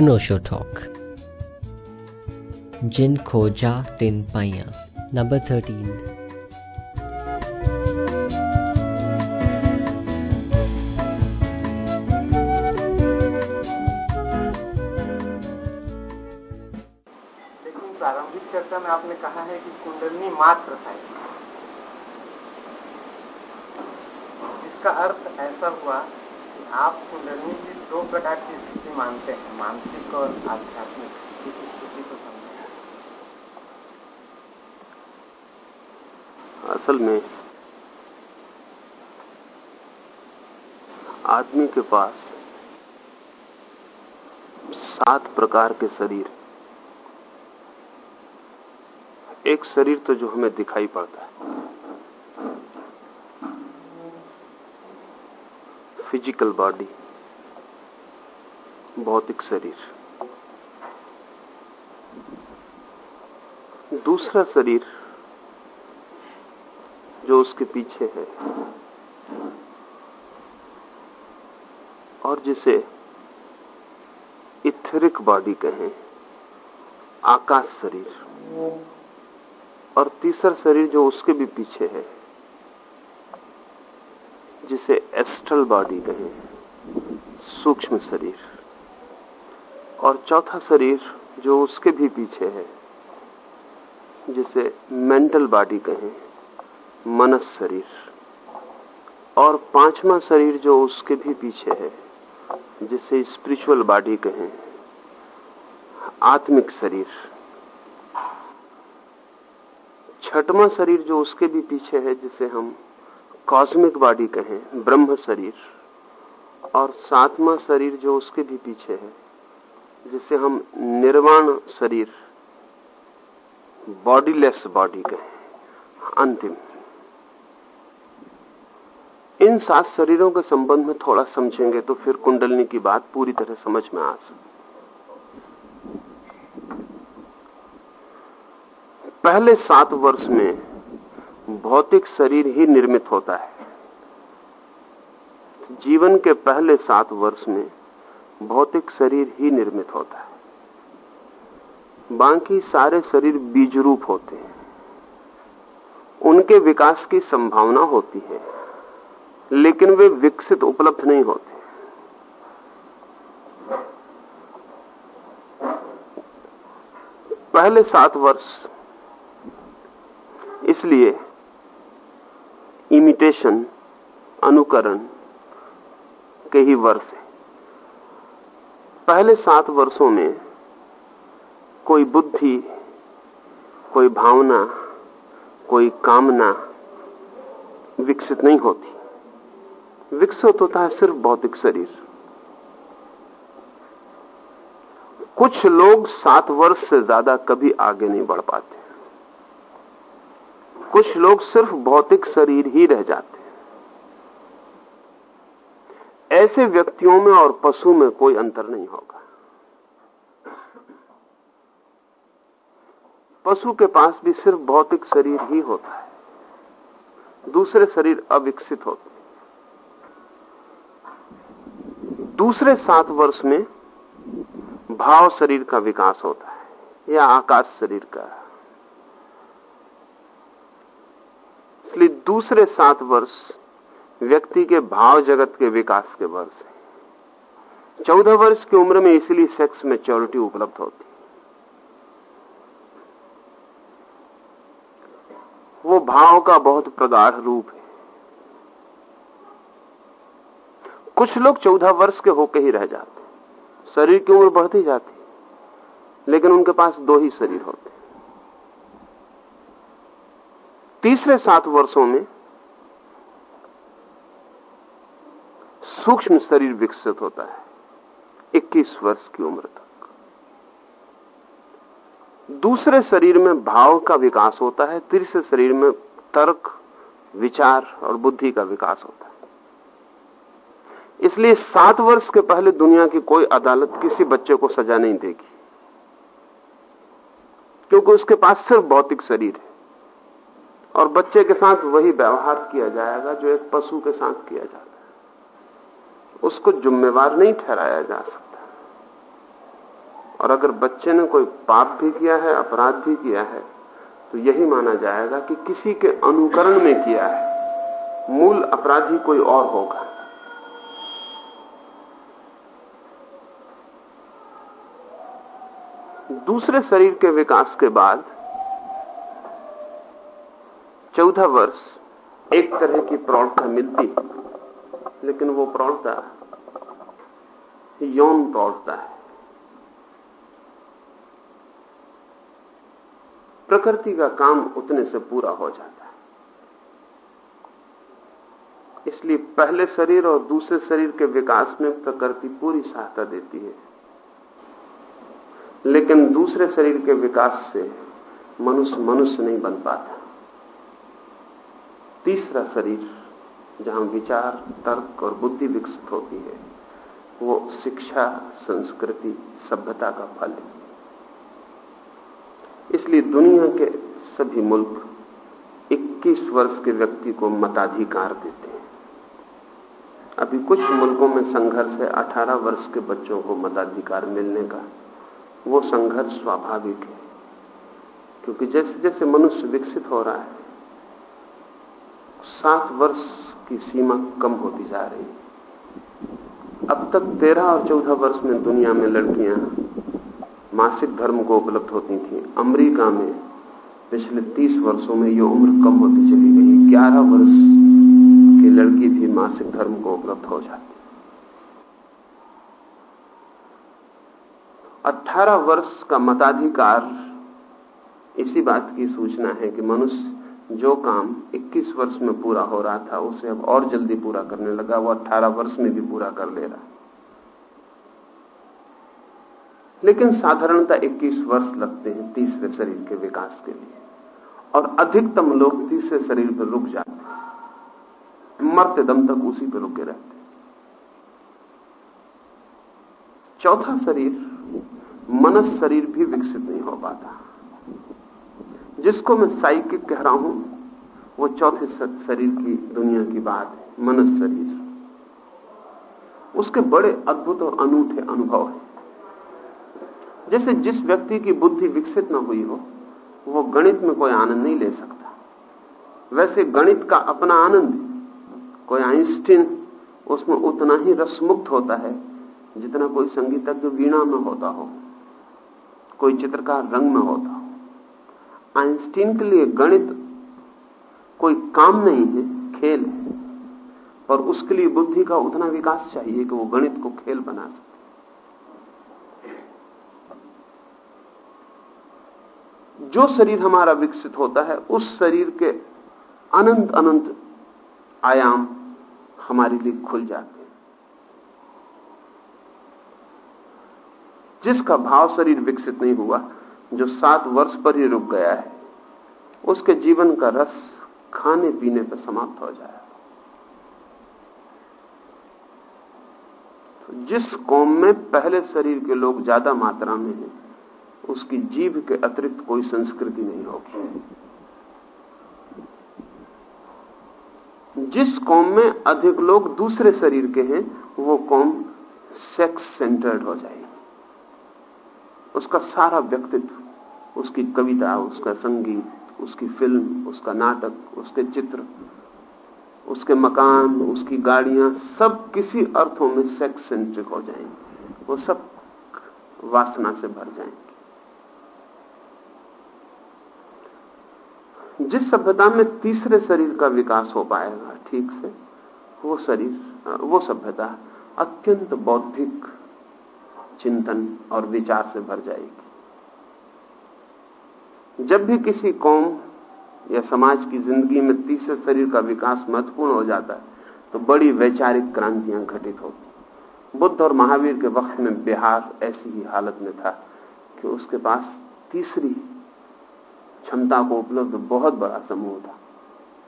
अनोशो talk. जिन खोजा तिन पाइया। Number thirteen चर्चा में आपने कहा है कि कुंडलनी मात्र है इसका अर्थ ऐसा हुआ आप कुंडलनी की दो प्रकार की स्थिति मानते हैं, मानसिक और आध्यात्मिक। स्थिति को समझें। असल में, आदमी के पास सात प्रकार के शरीर। एक शरीर तो जो हमें दिखाई पड़ता है। फ़िज़िकल बॉडी भौतिक शरीर दूसरा शरीर जो उसके पीछे है और जिसे इथरिक बॉडी कहें, आकाश शरीर। और तीसरा शरीर जो उसके भी पीछे है। जिसे एस्ट्रल बॉडी कहें, सूक्ष्म शरीर। और चौथा शरीर जो उसके भी पीछे है, जिसे मेंटल बॉडी कहें, मनस शरीर। और पांचवा शरीर जो उसके भी पीछे है, जिसे स्पिरिचुअल बॉडी कहें, आत्मिक शरीर। छठवां शरीर जो उसके भी पीछे है, जिसे हम कॉस्मिक बॉडी कहें, ब्रह्म शरीर और सातवां शरीर जो उसके भी पीछे है, जिसे हम निर्वाण शरीर बॉडीलेस बॉडी कहें, अंतिम। इन सात शरीरों के संबंध में थोड़ा समझेंगे तो फिर कुंडलनी की बात पूरी तरह समझ में आ सकती पहले सात वर्ष में भौतिक शरीर ही निर्मित होता है। जीवन के पहले सात वर्ष में भौतिक शरीर ही निर्मित होता है। बाकी सारे शरीर बीज रूप होते हैं। उनके विकास की संभावना होती है, लेकिन वे विकसित उपलब्ध नहीं होते। पहले सात वर्ष, इसलिए इमिटेशन अनुकरण के ही वर्ष है। पहले सात वर्षों में कोई बुद्धि, कोई भावना, कोई कामना विकसित नहीं होती। विकसित होता है सिर्फ़ भौतिक शरीर। कुछ लोग सात वर्ष से ज़्यादा कभी आगे नहीं बढ़ पाते। कुछ लोग सिर्फ़ भौतिक शरीर ही रह जाते हैं। ऐसे व्यक्तियों में और पशु में कोई अंतर नहीं होगा। पशु के पास भी सिर्फ़ भौतिक शरीर ही होता है। दूसरे शरीर अविकसित होते दूसरे सात वर्ष में भाव शरीर का विकास होता है या आकाश शरीर का। इसलिए दूसरे सात वर्ष व्यक्ति के भाव जगत के विकास के वर्ष है। चौदह वर्ष की उम्र में इसलिए सेक्स मेच्योरिटी उपलब्ध होती। वो भाव का बहुत प्रगाढ़ रूप है। कुछ लोग चौदह वर्ष के होके ही रह जाते शरीर की उम्र बढ़ती जाती लेकिन उनके पास दो ही शरीर होते तीसरे सात वर्षों में सूक्ष्म शरीर विकसित होता है। 21 वर्ष की उम्र तक। दूसरे शरीर में भाव का विकास होता है, तीसरे शरीर में तर्क, विचार और बुद्धि का विकास होता है। इसलिए सात वर्ष के पहले दुनिया की कोई अदालत किसी बच्चे को सजा नहीं देगी, क्योंकि उसके पास सिर्फ़ भौतिक शरीर है। और बच्चे के साथ वही व्यवहार किया जाएगा जो एक पशु के साथ किया जाता है। उसको जिम्मेवार नहीं ठहराया जा सकता। और अगर बच्चे ने कोई पाप भी किया है, अपराध भी किया है तो यही माना जाएगा कि किसी के अनुकरण में किया है, मूल अपराधी कोई और होगा। दूसरे शरीर के विकास के बाद चौदह वर्ष एक तरह की प्रौढ़ता मिलती लेकिन वो प्रौढ़ता यौन प्रौढ़ता है। प्रकृति का काम उतने से पूरा हो जाता है। इसलिए पहले शरीर और दूसरे शरीर के विकास में प्रकृति पूरी सहायता देती है। लेकिन दूसरे शरीर के विकास से मनुष्य मनुष्य नहीं बन पाता। तीसरा शरीर, जहाँ विचार, तर्क और बुद्धि विकसित होती है, वो शिक्षा, संस्कृति, सभ्यता का फल है। इसलिए दुनिया के सभी मुल्क 21 वर्ष के व्यक्ति को मताधिकार देते हैं। अभी कुछ मुल्कों में संघर्ष है 18 वर्ष के बच्चों को मताधिकार मिलने का। वो संघर्ष स्वाभाविक है, क्योंकि जैसे जैसे मनुष्य विकसित हो रहा है सात वर्ष की सीमा कम होती जा रही है। अब तक तेरह और चौदह वर्ष में दुनिया में लड़कियाँ मासिक धर्म को उपलब्ध होती थी। अमेरिका में पिछले तीस वर्षों में ये उम्र कम होती चली गई ग्यारह वर्ष की लड़की भी मासिक धर्म को उपलब्ध हो जाती 18 वर्ष का मताधिकार, इसी बात की सूचना है कि मनुष्य जो काम 21 वर्ष में पूरा हो रहा था, उसे अब और जल्दी पूरा करने लगा। वो 18 वर्ष में भी पूरा कर ले रहा। लेकिन साधारणता 21 वर्ष लगते हैं तीसरे शरीर के विकास के लिए। और अधिकतम लोग तीसरे शरीर पर रुक जाते हैं। मरते दम तक उसी पर रुके रहते चौथा शरीर, मनस शरीर भी विकसित नहीं हो पाता। जिसको मैं साइकिक कह रहा हूँ, वो चौथे शरीर की, दुनिया की बात है, मनस शरीर। उसके बड़े अद्भुत और अनूठे अनुभव हैं। जैसे जिस व्यक्ति की बुद्धि विकसित न हुई हो, वो गणित में कोई आनंद नहीं ले सकता। वैसे गणित का अपना आनंद, कोई आइंस्टीन, उसमें उतना ही रसमुक्त होता है, जितना कोई संगीतज्ञ वीणा में होता हो, कोई चित्रकार रंग में होता आइंस्टीन के लिए गणित कोई काम नहीं है, खेल है। और उसके लिए बुद्धि का उतना विकास चाहिए कि वो गणित को खेल बना सके। जो शरीर हमारा विकसित होता है, उस शरीर के अनंत अनंत आयाम हमारे लिए खुल जाते हैं। जिसका भाव शरीर विकसित नहीं हुआ जो सात वर्ष पर ही रुक गया है, उसके जीवन का रस खाने पीने पर समाप्त हो जाए तो जिस कौम में पहले शरीर के लोग ज़्यादा मात्रा में हैं, उसकी जीभ के अतिरिक्त कोई संस्कृति नहीं होगी। जिस कौम में अधिक लोग दूसरे शरीर के हैं, वो कौम सेक्स सेंटर्ड हो जाएगी। उसका सारा व्यक्तित्व, उसकी कविता, उसका संगीत, उसकी फ़िल्म, उसका नाटक, उसके चित्र, उसके मकान, उसकी गाड़ियाँ, सब किसी अर्थों में सेक्स सेंट्रिक हो जाएँगे। वो सब वासना से भर जाएँगे। जिस सभ्यता में तीसरे शरीर का विकास हो पाएगा, ठीक से, वो शरीर, वो सभ्यता अत्यंत बौद्धिक चिंतन और विचार से भर जाएगी। जब भी किसी कौम या समाज की ज़िंदगी में तीसरे शरीर का विकास महत्वपूर्ण हो जाता है तो बड़ी वैचारिक क्रांतियाँ घटित होती बुद्ध और महावीर के वक्त में बिहार ऐसी ही हालत में था कि उसके पास तीसरी क्षमता को उपलब्ध बहुत बड़ा समूह था।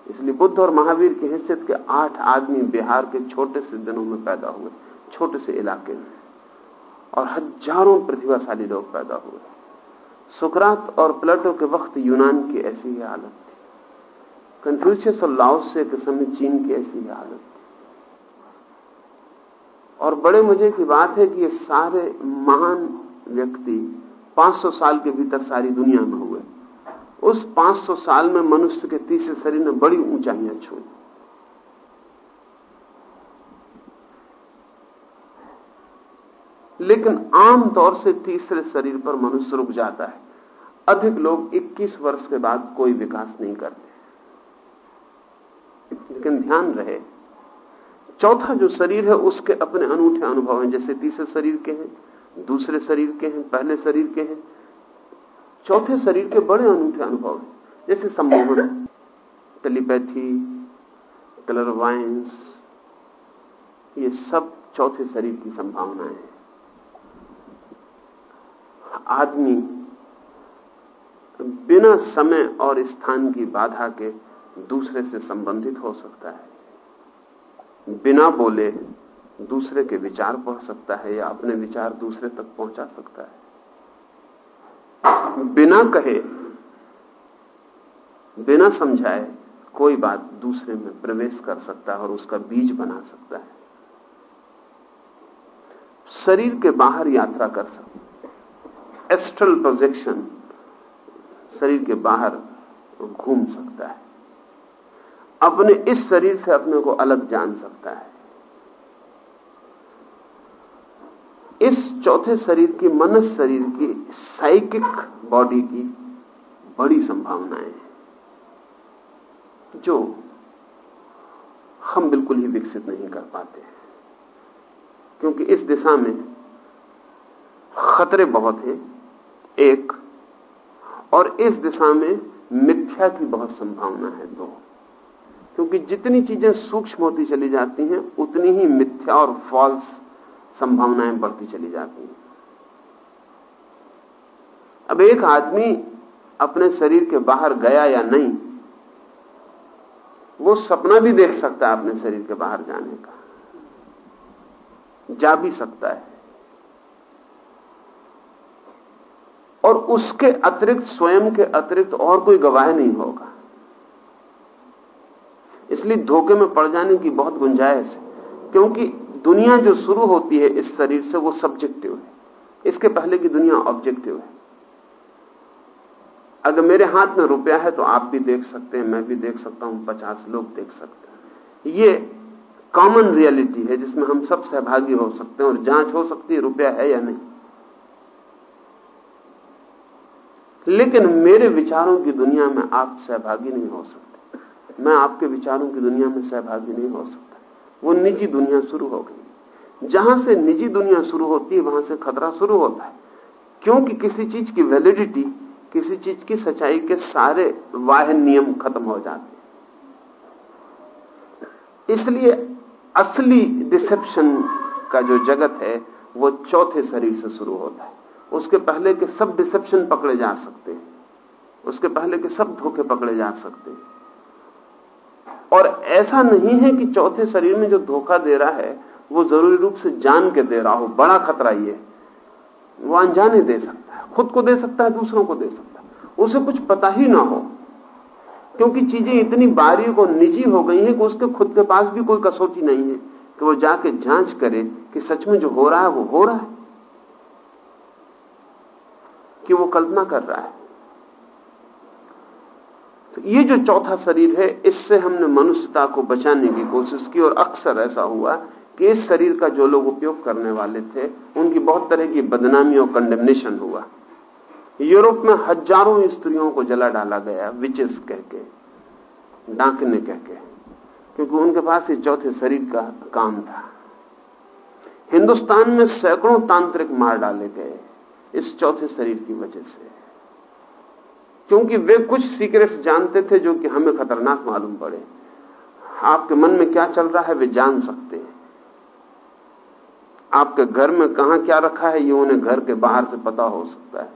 इसलिए बुद्ध और महावीर की हैसियत के आठ आदमी बिहार के छोटे से दिनों में पैदा हुए, छोटे से इलाके में। और हज़ारों प्रतिभाशाली लोग पैदा हुए। सुकरात और प्लेटो के वक्त यूनान की ऐसी ही हालत थी। कंफ्यूशियस और लाओसे के समय चीन की ऐसी ही हालत थी। और बड़े मज़े की बात है कि ये सारे महान व्यक्ति 500 साल के भीतर सारी दुनिया में हुए। उस 500 साल में मनुष्य के तीसरे शरीर ने बड़ी ऊंचाइयाँ छुई। लेकिन आमतौर से तीसरे शरीर पर मनुष्य रुक जाता है। अधिक लोग 21 वर्ष के बाद कोई विकास नहीं करते। लेकिन ध्यान रहे, चौथा जो शरीर है, उसके अपने अनूठे अनुभव हैं। जैसे तीसरे शरीर के हैं, दूसरे शरीर के हैं, पहले शरीर के हैं। चौथे शरीर के बड़े अनूठे अनुभव हैं। जैसे सम्मोहन, टेलीपैथी क्लरवाइंस ये सब चौथे शरीर की संभावनाएँ हैं। आदमी बिना समय और स्थान की बाधा के दूसरे से संबंधित हो सकता है। बिना बोले दूसरे के विचार पढ़ सकता है या अपने विचार दूसरे तक पहुँचा सकता है। बिना कहे, बिना समझाए कोई बात दूसरे में प्रवेश कर सकता है और उसका बीज बना सकता है। शरीर के बाहर यात्रा कर सकता है। एस्ट्रल प्रोजेक्शन शरीर के बाहर घूम सकता है। अपने इस शरीर से अपने को अलग जान सकता है। इस चौथे शरीर की, मनस शरीर की साइकिक बॉडी की बड़ी संभावनाएँ हैं, जो हम बिल्कुल ही विकसित नहीं कर पाते हैं। क्योंकि इस दिशा में खतरे बहुत हैं एक। और इस दिशा में मिथ्या की बहुत संभावना है दो। क्योंकि जितनी चीज़ें सूक्ष्म होती चली जाती हैं, उतनी ही मिथ्या और फॉल्स संभावनाएँ बढ़ती चली जाती हैं। अब एक आदमी अपने शरीर के बाहर गया या नहीं, वो सपना भी देख सकता है अपने शरीर के बाहर जाने का। जा भी सकता है। और उसके अतिरिक्त, स्वयं के अतिरिक्त और कोई गवाह नहीं होगा। इसलिए धोखे में पड़ जाने की बहुत गुंजाइश है, क्योंकि दुनिया जो शुरू होती है इस शरीर से वो सब्जेक्टिव है। इसके पहले की दुनिया ऑब्जेक्टिव है। अगर मेरे हाथ में रुपया है तो आप भी देख सकते हैं, मैं भी देख सकता हूँ, पचास लोग देख सकते हैं। ये कॉमन रियलिटी है, जिसमें हम सब सहभागी हो सकते हैं और जाँच हो सकती है रुपया है या नहीं। लेकिन मेरे विचारों की दुनिया में आप सहभागी नहीं हो सकते। मैं आपके विचारों की दुनिया में सहभागी नहीं हो सकता। वो निजी दुनिया शुरू हो गई। जहाँ से निजी दुनिया शुरू होती है, वहाँ से खतरा शुरू होता है। क्योंकि किसी चीज़ की वैलिडिटी किसी चीज़ की सच्चाई के सारे वाह नियम खत्म हो जाते इसलिए असली डिसेप्शन का जो जगत है, वो चौथे शरीर से शुरू होता है। उसके पहले के सब डिसेप्शन पकड़े जा सकते हैं। उसके पहले के सब धोखे पकड़े जा सकते हैं। और ऐसा नहीं है कि चौथे शरीर में जो धोखा दे रहा है, वो ज़रूरी रूप से जान के दे रहा हो, बड़ा खतरा ये वो अनजाने दे सकता है। खुद को दे सकता है, दूसरों को दे सकता है। उसे कुछ पता ही ना हो। क्योंकि चीज़ें इतनी बारीक और निजी हो गई हैं कि उसके खुद के पास भी कोई कसौटी नहीं है कि वो जाके जाँच करे कि सच में जो हो रहा है, वो हो रहा है। कि वो कल्पना कर रहा है। तो ये जो चौथा शरीर है, इससे हमने मनुष्यता को बचाने की कोशिश की और अक्सर ऐसा हुआ कि इस शरीर का जो लोग उपयोग करने वाले थे, उनकी बहुत तरह की बदनामी और कंडेमनेशन हुआ। यूरोप में हज़ारों स्त्रियों को जला डाला गया विचेस कह के, डांकने कह के, क्योंकि उनके पास ये चौथे शरीर का काम था। हिंदुस्तान में सैकड़ों तांत्रिक मार डाले गए। इस चौथे शरीर की वजह से। क्योंकि वे कुछ सीक्रेट्स जानते थे जो कि हमें खतरनाक मालूम पड़े। आपके मन में क्या चल रहा है वे जान सकते हैं। आपके घर में कहा क्या रखा है ये उन्हें घर के बाहर से पता हो सकता है।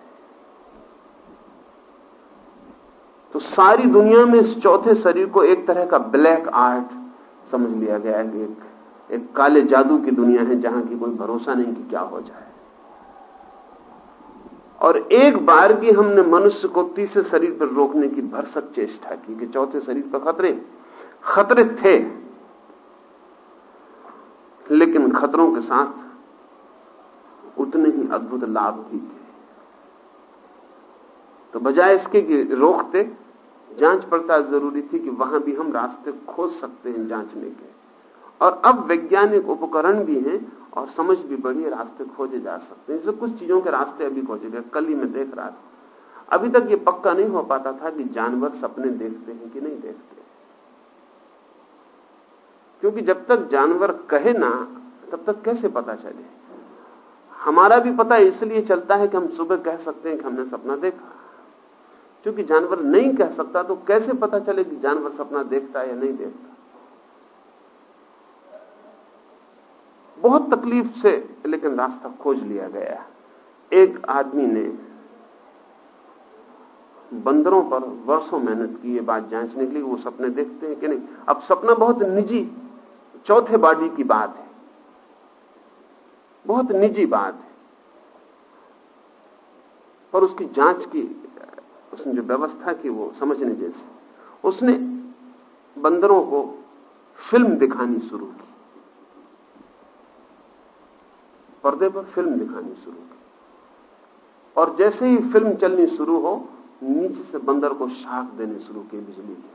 तो सारी दुनिया में इस चौथे शरीर को एक तरह का ब्लैक आर्ट समझ लिया गया है कि एक, एक काले जादू की दुनिया है जहाँ की कोई भरोसा नहीं कि क्या हो जाए। और एक बार भी हमने मनुष्य को तीसरे शरीर पर रोकने की भरसक चेष्टा की कि चौथे शरीर पर खतरे। खतरे थे, लेकिन खतरों के साथ उतने ही अद्भुत लाभ भी थे। तो बजाय इसके कि रोकते, जाँच पड़ताल ज़रूरी थी कि वहाँ भी हम रास्ते खोज सकते हैं जांचने के। और अब वैज्ञानिक उपकरण भी हैं और समझ भी बढ़ी, रास्ते खोजे जा सकते हैं। जैसे कुछ चीज़ों के रास्ते अभी खोजे गए, कल ही मैं देख रहा था। अभी तक ये पक्का नहीं हो पाता था कि जानवर सपने देखते हैं कि नहीं देखते। क्योंकि जब तक जानवर कहे ना, तब तक कैसे पता चले? हमारा भी पता इसलिए चलता है कि हम सुबह कह सकते हैं कि हमने सपना देखा। क्योंकि जानवर नहीं कह सकता तो कैसे पता चले कि जानवर सपना देखता है या नहीं देखता? बहुत तकलीफ़ से, लेकिन रास्ता खोज लिया गया। एक आदमी ने बंदरों पर वर्षों मेहनत की, ये बात जांचने के लिए वो सपने देखते हैं कि नहीं। अब सपना बहुत निजी, चौथे बॉडी की बात है। बहुत निजी बात है। पर उसकी जाँच की, उसने जो व्यवस्था की, वो समझने जैसे। उसने बंदरों को फ़िल्म दिखानी शुरू की। पर्दे पर फ़िल्म दिखानी शुरू की। और जैसे ही फ़िल्म चलनी शुरू हो, नीचे से बंदर को शाख देने शुरू की बिजली के।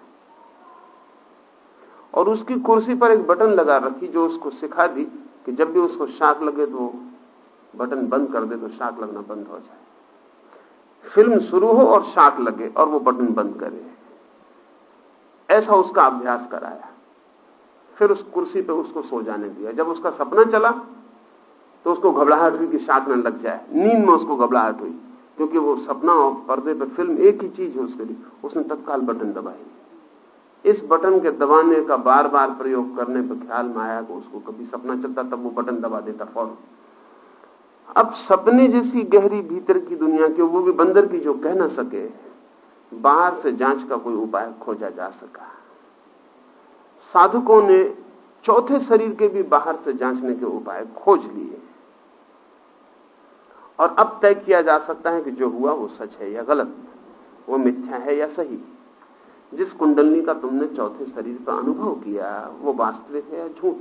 और उसकी कुर्सी पर एक बटन लगा रखी जो उसको सिखा दी कि जब भी उसको शाख लगे तो बटन बंद कर दे तो शाख लगना बंद हो जाए। फ़िल्म शुरू हो और शाख लगे और वो बटन बंद करे। ऐसा उसका अभ्यास कराया। फिर उस कुर्सी पे उसको सो जाने दिया। जब उसका सपना चला तो उसको घबराहट हुई कि शाक न लग जाए। नींद में उसको घबराहट हुई, क्योंकि वो सपना और पर्दे पर फ़िल्म एक ही चीज़ है उसके लिए। उसने तत्काल बटन दबाई इस बटन के दबाने का बार बार प्रयोग करने पर ख्याल में आया कि उसको कभी सपना चलता, तब वो बटन दबा देता फ़ौरन। अब सपने जैसी गहरी भीतर की दुनिया के वो भी बंदर की जो कह ना सके, बाहर से जाँच का कोई उपाय खोजा जा सका। साधुकों ने चौथे शरीर के भी बाहर से जांचने के उपाय खोज लिए। और अब तय किया जा सकता है कि जो हुआ वो सच है या गलत वो मिथ्या है या सही? जिस कुंडलनी का तुमने चौथे शरीर पर अनुभव किया, वो वास्तविक है या झूठ?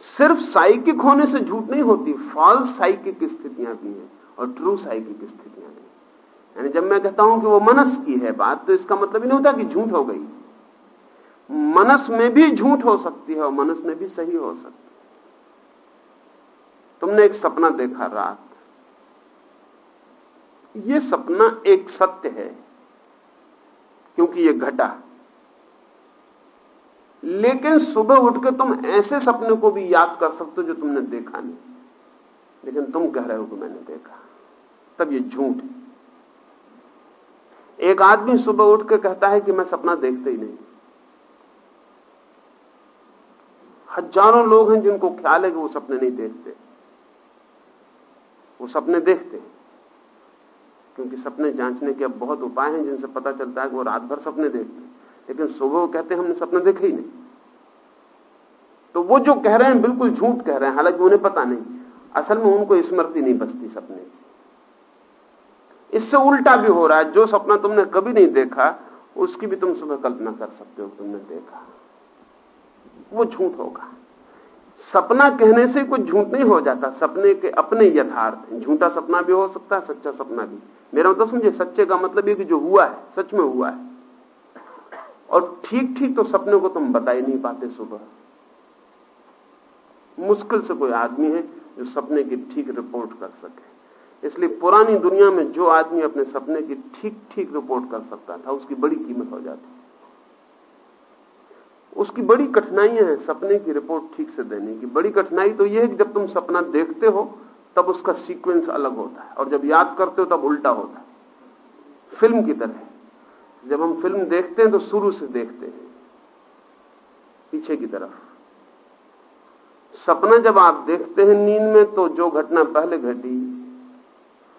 सिर्फ़ साइकिक होने से झूठ नहीं होती फॉल्स साइकिक स्थितियाँ भी हैं और ट्रू साइकिक स्थितियाँ भी यानी जब मैं कहता हूँ कि वो मनस की है बात तो इसका मतलब ही नहीं होता कि झूठ हो गई। मनस में भी झूठ हो सकती है और मनस में भी सही हो सकती है। तुमने एक सपना देखा रात। यह सपना एक सत्य है, क्योंकि यह घटा। लेकिन सुबह उठकर तुम ऐसे सपने को भी याद कर सकते हो जो तुमने देखा नहीं। लेकिन तुम कह रहे हो कि मैंने देखा। तब यह झूठ एक आदमी सुबह उठकर कहता है कि मैं सपना देखते ही नहीं। हज़ारों लोग हैं जिनको ख्याल है कि वो सपने नहीं देखते। वो सपने देखते हैं। क्योंकि सपने जांचने के अब बहुत उपाय हैं जिनसे पता चलता है कि वो रात भर सपने देखते हैं। लेकिन सुबह वो कहते हैं, हमने सपने देखे ही नहीं। तो वो जो कह रहे हैं, बिल्कुल झूठ कह रहे हैं, हालाँकि उन्हें पता नहीं। असल में उनको स्मृति नहीं बचती सपने। इससे उल्टा भी हो रहा है, जो सपना तुमने कभी नहीं देखा, उसकी भी तुम सुबह कल्पना कर सकते हो तुमने देखा। वो झूठ होगा। सपना कहने से कुछ झूठ नहीं हो जाता, सपने के अपने यथार्थ झूठा सपना भी हो सकता है, सच्चा सपना भी। मेरा मतलब समझे, सच्चे का मतलब ये कि जो हुआ है, सच में हुआ है। और ठीक ठीक तो सपने को तुम बता ही नहीं पाते सुबह। मुश्किल से कोई आदमी है जो सपने की ठीक रिपोर्ट कर सके। इसलिए पुरानी दुनिया में जो आदमी अपने सपने की ठीक ठीक रिपोर्ट कर सकता था, उसकी बड़ी कीमत हो जाती। उसकी बड़ी कठिनाइयाँ हैं सपने की रिपोर्ट ठीक से देने की। बड़ी कठिनाई तो यह है कि जब तुम सपना देखते हो, तब उसका सीक्वेंस अलग होता है। और जब याद करते हो, तब उल्टा होता है। फ़िल्म की तरह जब हम फ़िल्म देखते हैं तो शुरू से देखते हैं। पीछे की तरफ़। सपना जब आप देखते हैं नींद में तो जो घटना पहले घटी,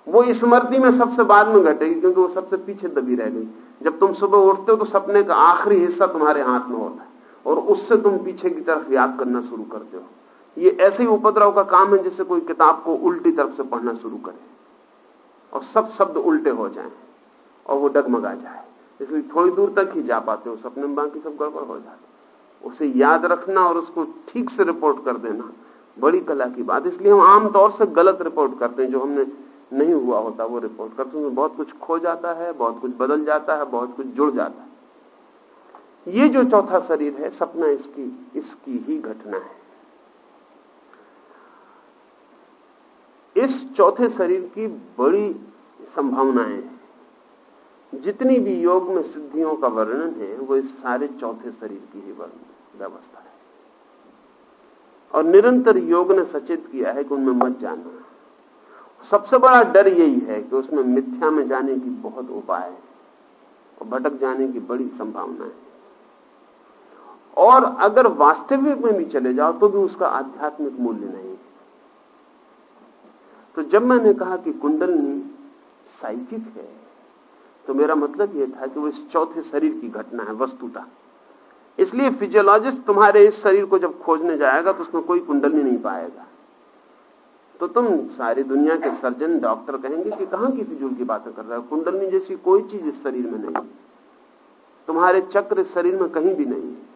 वो स्मृति में सबसे बाद में घटेगी, क्योंकि वो सबसे पीछे दबी रह गई। जब तुम सुबह उठते हो तो सपने का आखिरी हिस्सा तुम्हारे हाथ में होता है। और उससे तुम पीछे की तरफ़ याद करना शुरू करते हो। ये ऐसे ही उपद्रव का काम है जैसे कोई किताब को उल्टी तरफ़ से पढ़ना शुरू करे। और सब शब्द उल्टे हो जाएँ और वो डगमगा जाए। इसलिए थोड़ी दूर तक ही जा पाते हो, सपने में बाकी सब गड़बड़ हो जाते उसे याद रखना और उसको ठीक से रिपोर्ट कर देना बड़ी कला की बात। इसलिए हम आमतौर से गलत रिपोर्ट करते हैं। जो हमने नहीं हुआ होता वो रिपोर्ट करते हैं। बहुत कुछ खो जाता है, बहुत कुछ बदल जाता है, बहुत कुछ जुड़ जाता है। ये जो चौथा शरीर है, सपना इसकी इसकी ही घटना है। इस चौथे शरीर की बड़ी संभावनाएँ हैं। जितनी भी योग में सिद्धियों का वर्णन है, वो इस सारे चौथे शरीर की ही व्यवस्था है। और निरंतर योग ने सचेत किया है कि उनमें मत जाना। सबसे बड़ा डर यही है कि उसमें मिथ्या में जाने की बहुत उपाय है और भटक जाने की बड़ी संभावना है। और अगर वास्तविक में भी चले जाओ तो भी उसका आध्यात्मिक मूल्य नहीं तो जब मैंने कहा कि कुंडलनी साइकिक है तो मेरा मतलब यह था कि वो इस चौथे शरीर की घटना है, वस्तुता। इसलिए फिजियोलॉजिस्ट तुम्हारे इस शरीर को जब खोजने जाएगा तो उसमें कोई कुंडलनी नहीं पाएगा। तो तुम सारी दुनिया के सर्जन, डॉक्टर कहेंगे कि कहाँ की फिजूल की बातें कर रहे हो? कुंडलनी जैसी कोई चीज़ इस शरीर में नहीं तुम्हारे चक्र शरीर में कहीं भी नहीं है।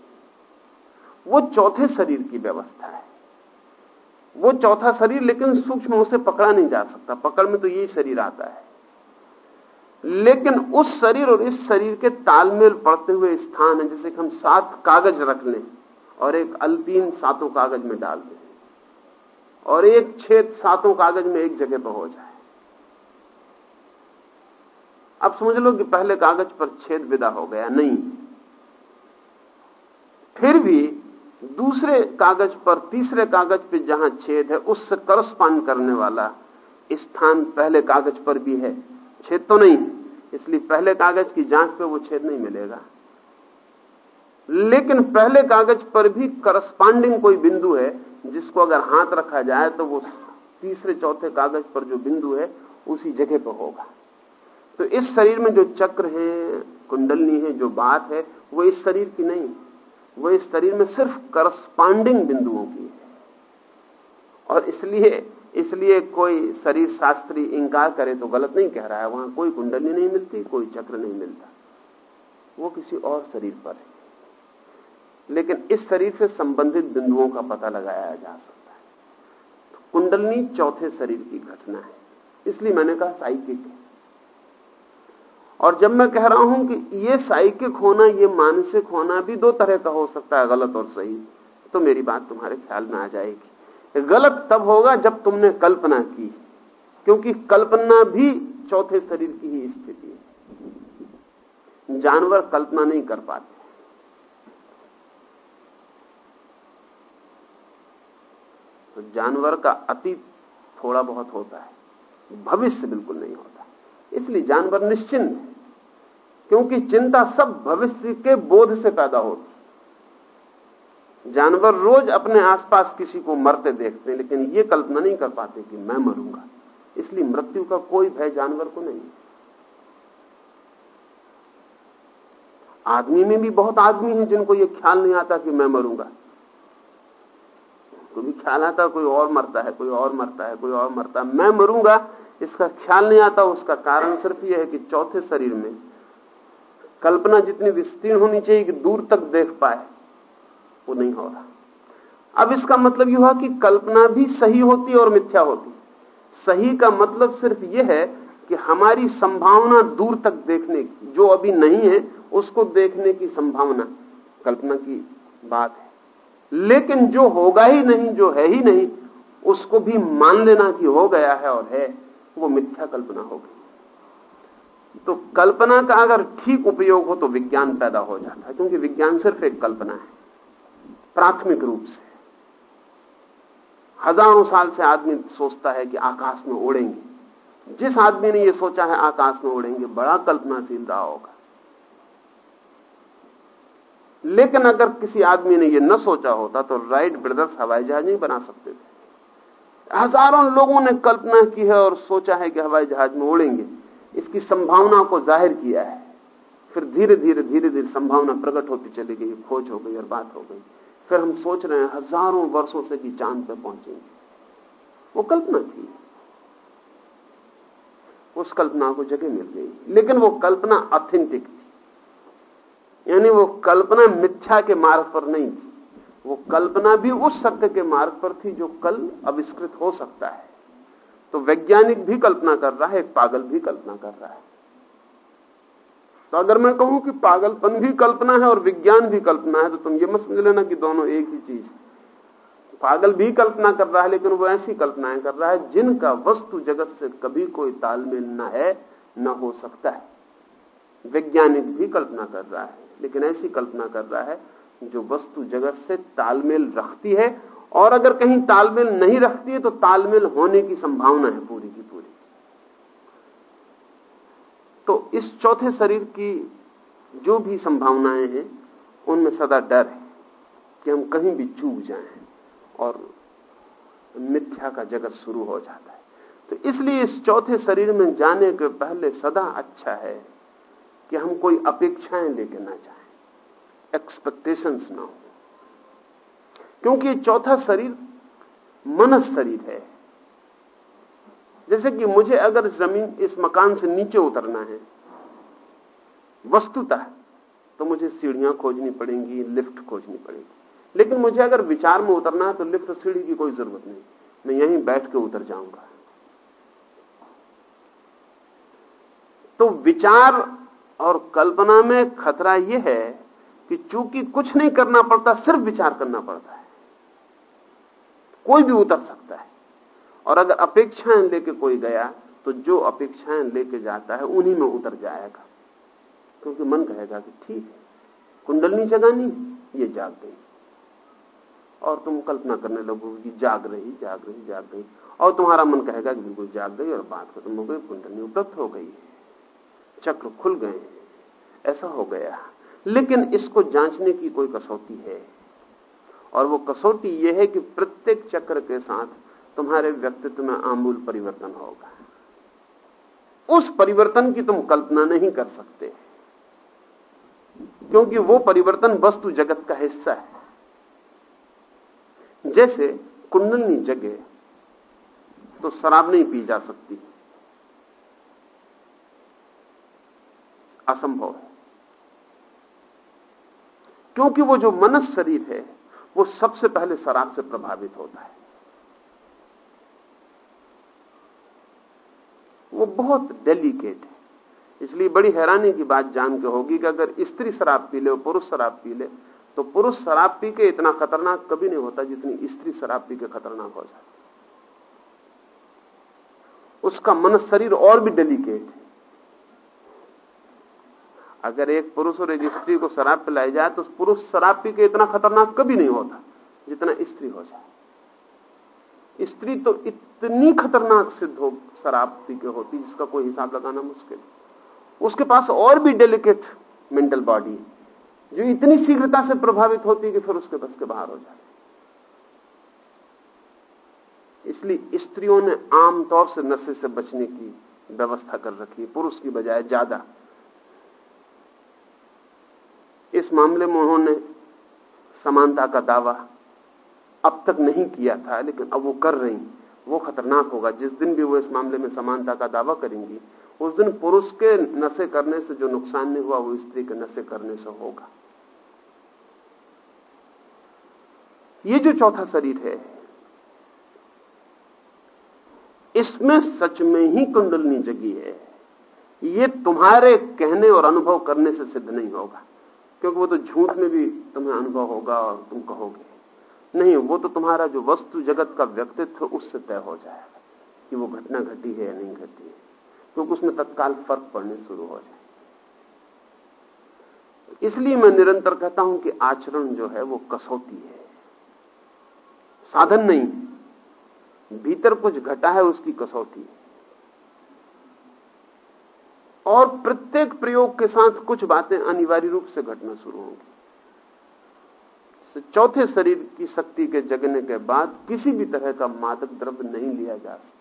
वो चौथे शरीर की व्यवस्था है। वो चौथा शरीर, लेकिन सूक्ष्म उसे पकड़ा नहीं जा सकता। पकड़ में तो यही शरीर आता है। लेकिन उस शरीर और इस शरीर के तालमेल पड़ते हुए स्थान है, जैसे कि हम सात कागज़ रख लें और एक अल्पीन सातों कागज़ में डाल दें और एक छेद सातों कागज़ में एक जगह पर हो जाए। अब समझ लो कि पहले कागज़ पर छेद विदा हो गया, नहीं। फिर भी दूसरे कागज़ पर, तीसरे कागज़ पर जहाँ छेद है, उससे करस्पांड करने वाला स्थान पहले कागज़ पर भी है। छेद तो नहीं, इसलिए पहले कागज़ की जाँच पे वो छेद नहीं मिलेगा। लेकिन पहले कागज़ पर भी करस्पांडिंग कोई बिंदु है, जिसको अगर हाथ रखा जाए तो वो तीसरे, चौथे कागज़ पर जो बिंदु है, उसी जगह पर होगा। तो इस शरीर में जो चक्र है, कुंडलनी है, जो बात है, वो इस शरीर की नहीं। वो इस शरीर में सिर्फ़ करस्पांडिंग बिंदुओं की है। और इसलिए इसलिए कोई शरीर शास्त्री इंकार करे तो गलत नहीं कह रहा है। वहाँ कोई कुंडली नहीं मिलती, कोई चक्र नहीं मिलता। वो किसी और शरीर पर है। लेकिन इस शरीर से संबंधित बिंदुओं का पता लगाया जा सकता है। तो कुंडलनी चौथे शरीर की घटना है। इसलिए मैंने कहा साइकिक है। और जब मैं कह रहा हूँ कि ये साइकिक होना, ये मानसिक होना भी दो तरह का हो सकता है, गलत और सही। तो मेरी बात तुम्हारे ख्याल में आ जाएगी। गलत तब होगा जब तुमने कल्पना की, क्योंकि कल्पना भी चौथे शरीर की ही स्थिति है। जानवर कल्पना नहीं कर पाते। तो जानवर का अतीत थोड़ा बहुत होता है, भविष्य बिल्कुल नहीं होता। इसलिए जानवर निश्चिंत है, क्योंकि चिंता सब भविष्य के बोध से पैदा होती जानवर रोज अपने आसपास किसी को मरते देखते हैं, लेकिन ये कल्पना नहीं कर पाते कि मैं मरूँगा। इसलिए मृत्यु का कोई भय जानवर को नहीं आदमी में भी बहुत आदमी हैं जिनको ये ख्याल नहीं आता कि मैं मरूँगा। को भी ख्याल आता कोई और मरता है, कोई और मरता है, कोई और मरता है। मैं मरूँगा इसका ख्याल नहीं आता, उसका कारण सिर्फ़ यह है कि चौथे शरीर में कल्पना जितनी विस्तीर्ण होनी चाहिए कि दूर तक देख पाए, वो नहीं हो रहा। अब इसका मतलब यह हुआ कि कल्पना भी सही होती और मिथ्या होती। सही का मतलब सिर्फ़ यह है कि हमारी संभावना दूर तक देखने की, जो अभी नहीं है, उसको देखने की संभावना, कल्पना की बात है। लेकिन जो होगा ही नहीं, जो है ही नहीं, उसको भी मान लेना कि हो गया है और है। वो मिथ्या कल्पना होगी तो कल्पना का अगर ठीक उपयोग हो तो विज्ञान पैदा हो जाता है, क्योंकि विज्ञान सिर्फ़ एक कल्पना है, प्राथमिक रूप से। हज़ारों साल से आदमी सोचता है कि आकाश में उड़ेंगे। जिस आदमी ने यह सोचा है, आकाश में उड़ेंगे, बड़ा कल्पनाशील रहा होगा। लेकिन अगर किसी आदमी ने यह न सोचा होता तो राइट ब्रदर्स हवाई जहाज़ नहीं बना सकते थे। हज़ारों लोगों ने कल्पना की है और सोचा है कि हवाई जहाज़ में उड़ेंगे। इसकी संभावना को ज़ाहिर किया है। फिर धीरे धीरे धीरे धीरे संभावना प्रकट होती चली गई, खोज हो गई और बात हो गई। फिर हम सोच रहे हैं हज़ारों वर्षों से कि चाँद पर पहुँचेंगे। वो कल्पना थी। उस कल्पना को जगह मिल गई। लेकिन वो कल्पना ऑथेंटिक थी। यानी वो कल्पना मिथ्या के मार्ग पर नहीं थी। वो कल्पना भी उस सत्य के मार्ग पर थी जो कल आविष्कृत हो सकता है। तो वैज्ञानिक भी कल्पना कर रहा है, एक पागल भी कल्पना कर रहा है। तो अगर मैं कहूँ कि पागलपन भी कल्पना है और विज्ञान भी कल्पना है तो तुम ये मत समझ लेना कि दोनों एक ही चीज़ है। पागल भी कल्पना कर रहा है, लेकिन वो ऐसी कल्पनाएँ कर रहा है जिनका वस्तु जगत से कभी कोई तालमेल न है, न हो सकता है। वैज्ञानिक भी कल्पना कर रहा है, लेकिन ऐसी कल्पना कर रहा है जो वस्तु जगत से तालमेल रखती है, और अगर कहीं तालमेल नहीं रखती है तो तालमेल होने की संभावना है पूरी की पूरी। तो इस चौथे शरीर की जो भी संभावनाएँ हैं, उनमें सदा डर है कि हम कहीं भी चूक जाएँ और मिथ्या का जगत शुरू हो जाता है। तो इसलिए इस चौथे शरीर में जाने के पहले सदा अच्छा है कि हम कोई अपेक्षाएँ लेके ना जाएँ। एक्सपेक्टेशंस ना हो क्योंकि चौथा शरीर मनस शरीर है। जैसे कि मुझे अगर ज़मीन इस मकान से नीचे उतरना है, वस्तुतः तो मुझे सीढ़ियाँ खोजनी पड़ेंगी, लिफ्ट खोजनी पड़ेगी। लेकिन मुझे अगर विचार में उतरना है तो लिफ्ट और सीढ़ी की कोई ज़रूरत नहीं। मैं यहीं बैठ के उतर जाऊँगा। तो विचार और कल्पना में खतरा यह है कि चूँकि कुछ नहीं करना पड़ता, सिर्फ़ विचार करना पड़ता है। कोई भी उतर सकता है। और अगर अपेक्षाएँ लेके कोई गया तो जो अपेक्षाएँ लेके जाता है, उन्हीं में उतर जाएगा। क्योंकि मन कहेगा कि ठीक है, कुंडलनी जगानी, ये जाग गई। और तुम कल्पना करने लगोगे कि जाग रही जाग रही, जाग गई और तुम्हारा मन कहेगा कि बिल्कुल जाग गई और बात खत्म हो गई, कुंडलनी उपलब्ध हो गई चक्र खुल गए ऐसा हो गया। लेकिन इसको जांचने की कोई कसौटी है। और वो कसौटी यह है कि प्रत्येक चक्र के साथ तुम्हारे व्यक्तित्व में आमूल परिवर्तन होगा। उस परिवर्तन की तुम कल्पना नहीं कर सकते। क्योंकि वो परिवर्तन वस्तु जगत का हिस्सा है। जैसे कुंडलनी जगे तो शराब नहीं पी जा सकती। असंभव है। क्योंकि वो जो मनस शरीर है, वो सबसे पहले शराब से प्रभावित होता है। वो बहुत डेलिकेट है। इसलिए बड़ी हैरानी की बात जान के होगी कि अगर स्त्री शराब पी ले और पुरुष शराब पी ले तो पुरुष शराब पी के इतना खतरनाक कभी नहीं होता जितनी स्त्री शराब पी के खतरनाक हो जाती। उसका मन शरीर और भी डेलिकेट है। अगर एक पुरुष और एक स्त्री को शराब पिलाई जाए तो पुरुष शराब पी के इतना खतरनाक कभी नहीं होता, जितना स्त्री हो जाए। स्त्री तो इतनी खतरनाक सिद्ध हो, शराब पी के होती, जिसका कोई हिसाब लगाना मुश्किल। उसके पास और भी डेलिकेट मेंटल बॉडी जो इतनी शीघ्रता से प्रभावित होती कि फिर उसके बस के बाहर हो जाए इसलिए स्त्रियों ने आमतौर से नशे से बचने की व्यवस्था कर रखी है, पुरुष की बजाय ज़्यादा। इस मामले में उन्होंने समानता का दावा अब तक नहीं किया था, लेकिन अब वो कर रही वो खतरनाक होगा। जिस दिन भी वो इस मामले में समानता का दावा करेंगी, उस दिन पुरुष के नशे करने से जो नुकसान नहीं हुआ, वो स्त्री के नशे करने से होगा। ये जो चौथा शरीर है, इसमें सच में ही कुंडलनी जगी है। ये तुम्हारे कहने और अनुभव करने से सिद्ध नहीं होगा। क्योंकि वो तो झूठ में भी तुम्हें अनुभव होगा और तुम कहोगे। नहीं, वो तो तुम्हारा जो वस्तु जगत का व्यक्तित्व उससे तय हो जाएगा कि वो घटना घटी है या नहीं घटी है। क्योंकि उसमें तत्काल फ़र्क पड़ने शुरू हो जाए। इसलिए मैं निरंतर कहता हूँ कि आचरण जो है वो कसौटी है। साधन नहीं, भीतर कुछ घटा है उसकी कसौटी और प्रत्येक प्रयोग के साथ कुछ बातें अनिवार्य रूप से घटना शुरू होंगी। चौथे शरीर की शक्ति के जगने के बाद किसी भी तरह का मादक द्रव्य नहीं लिया जा सकता।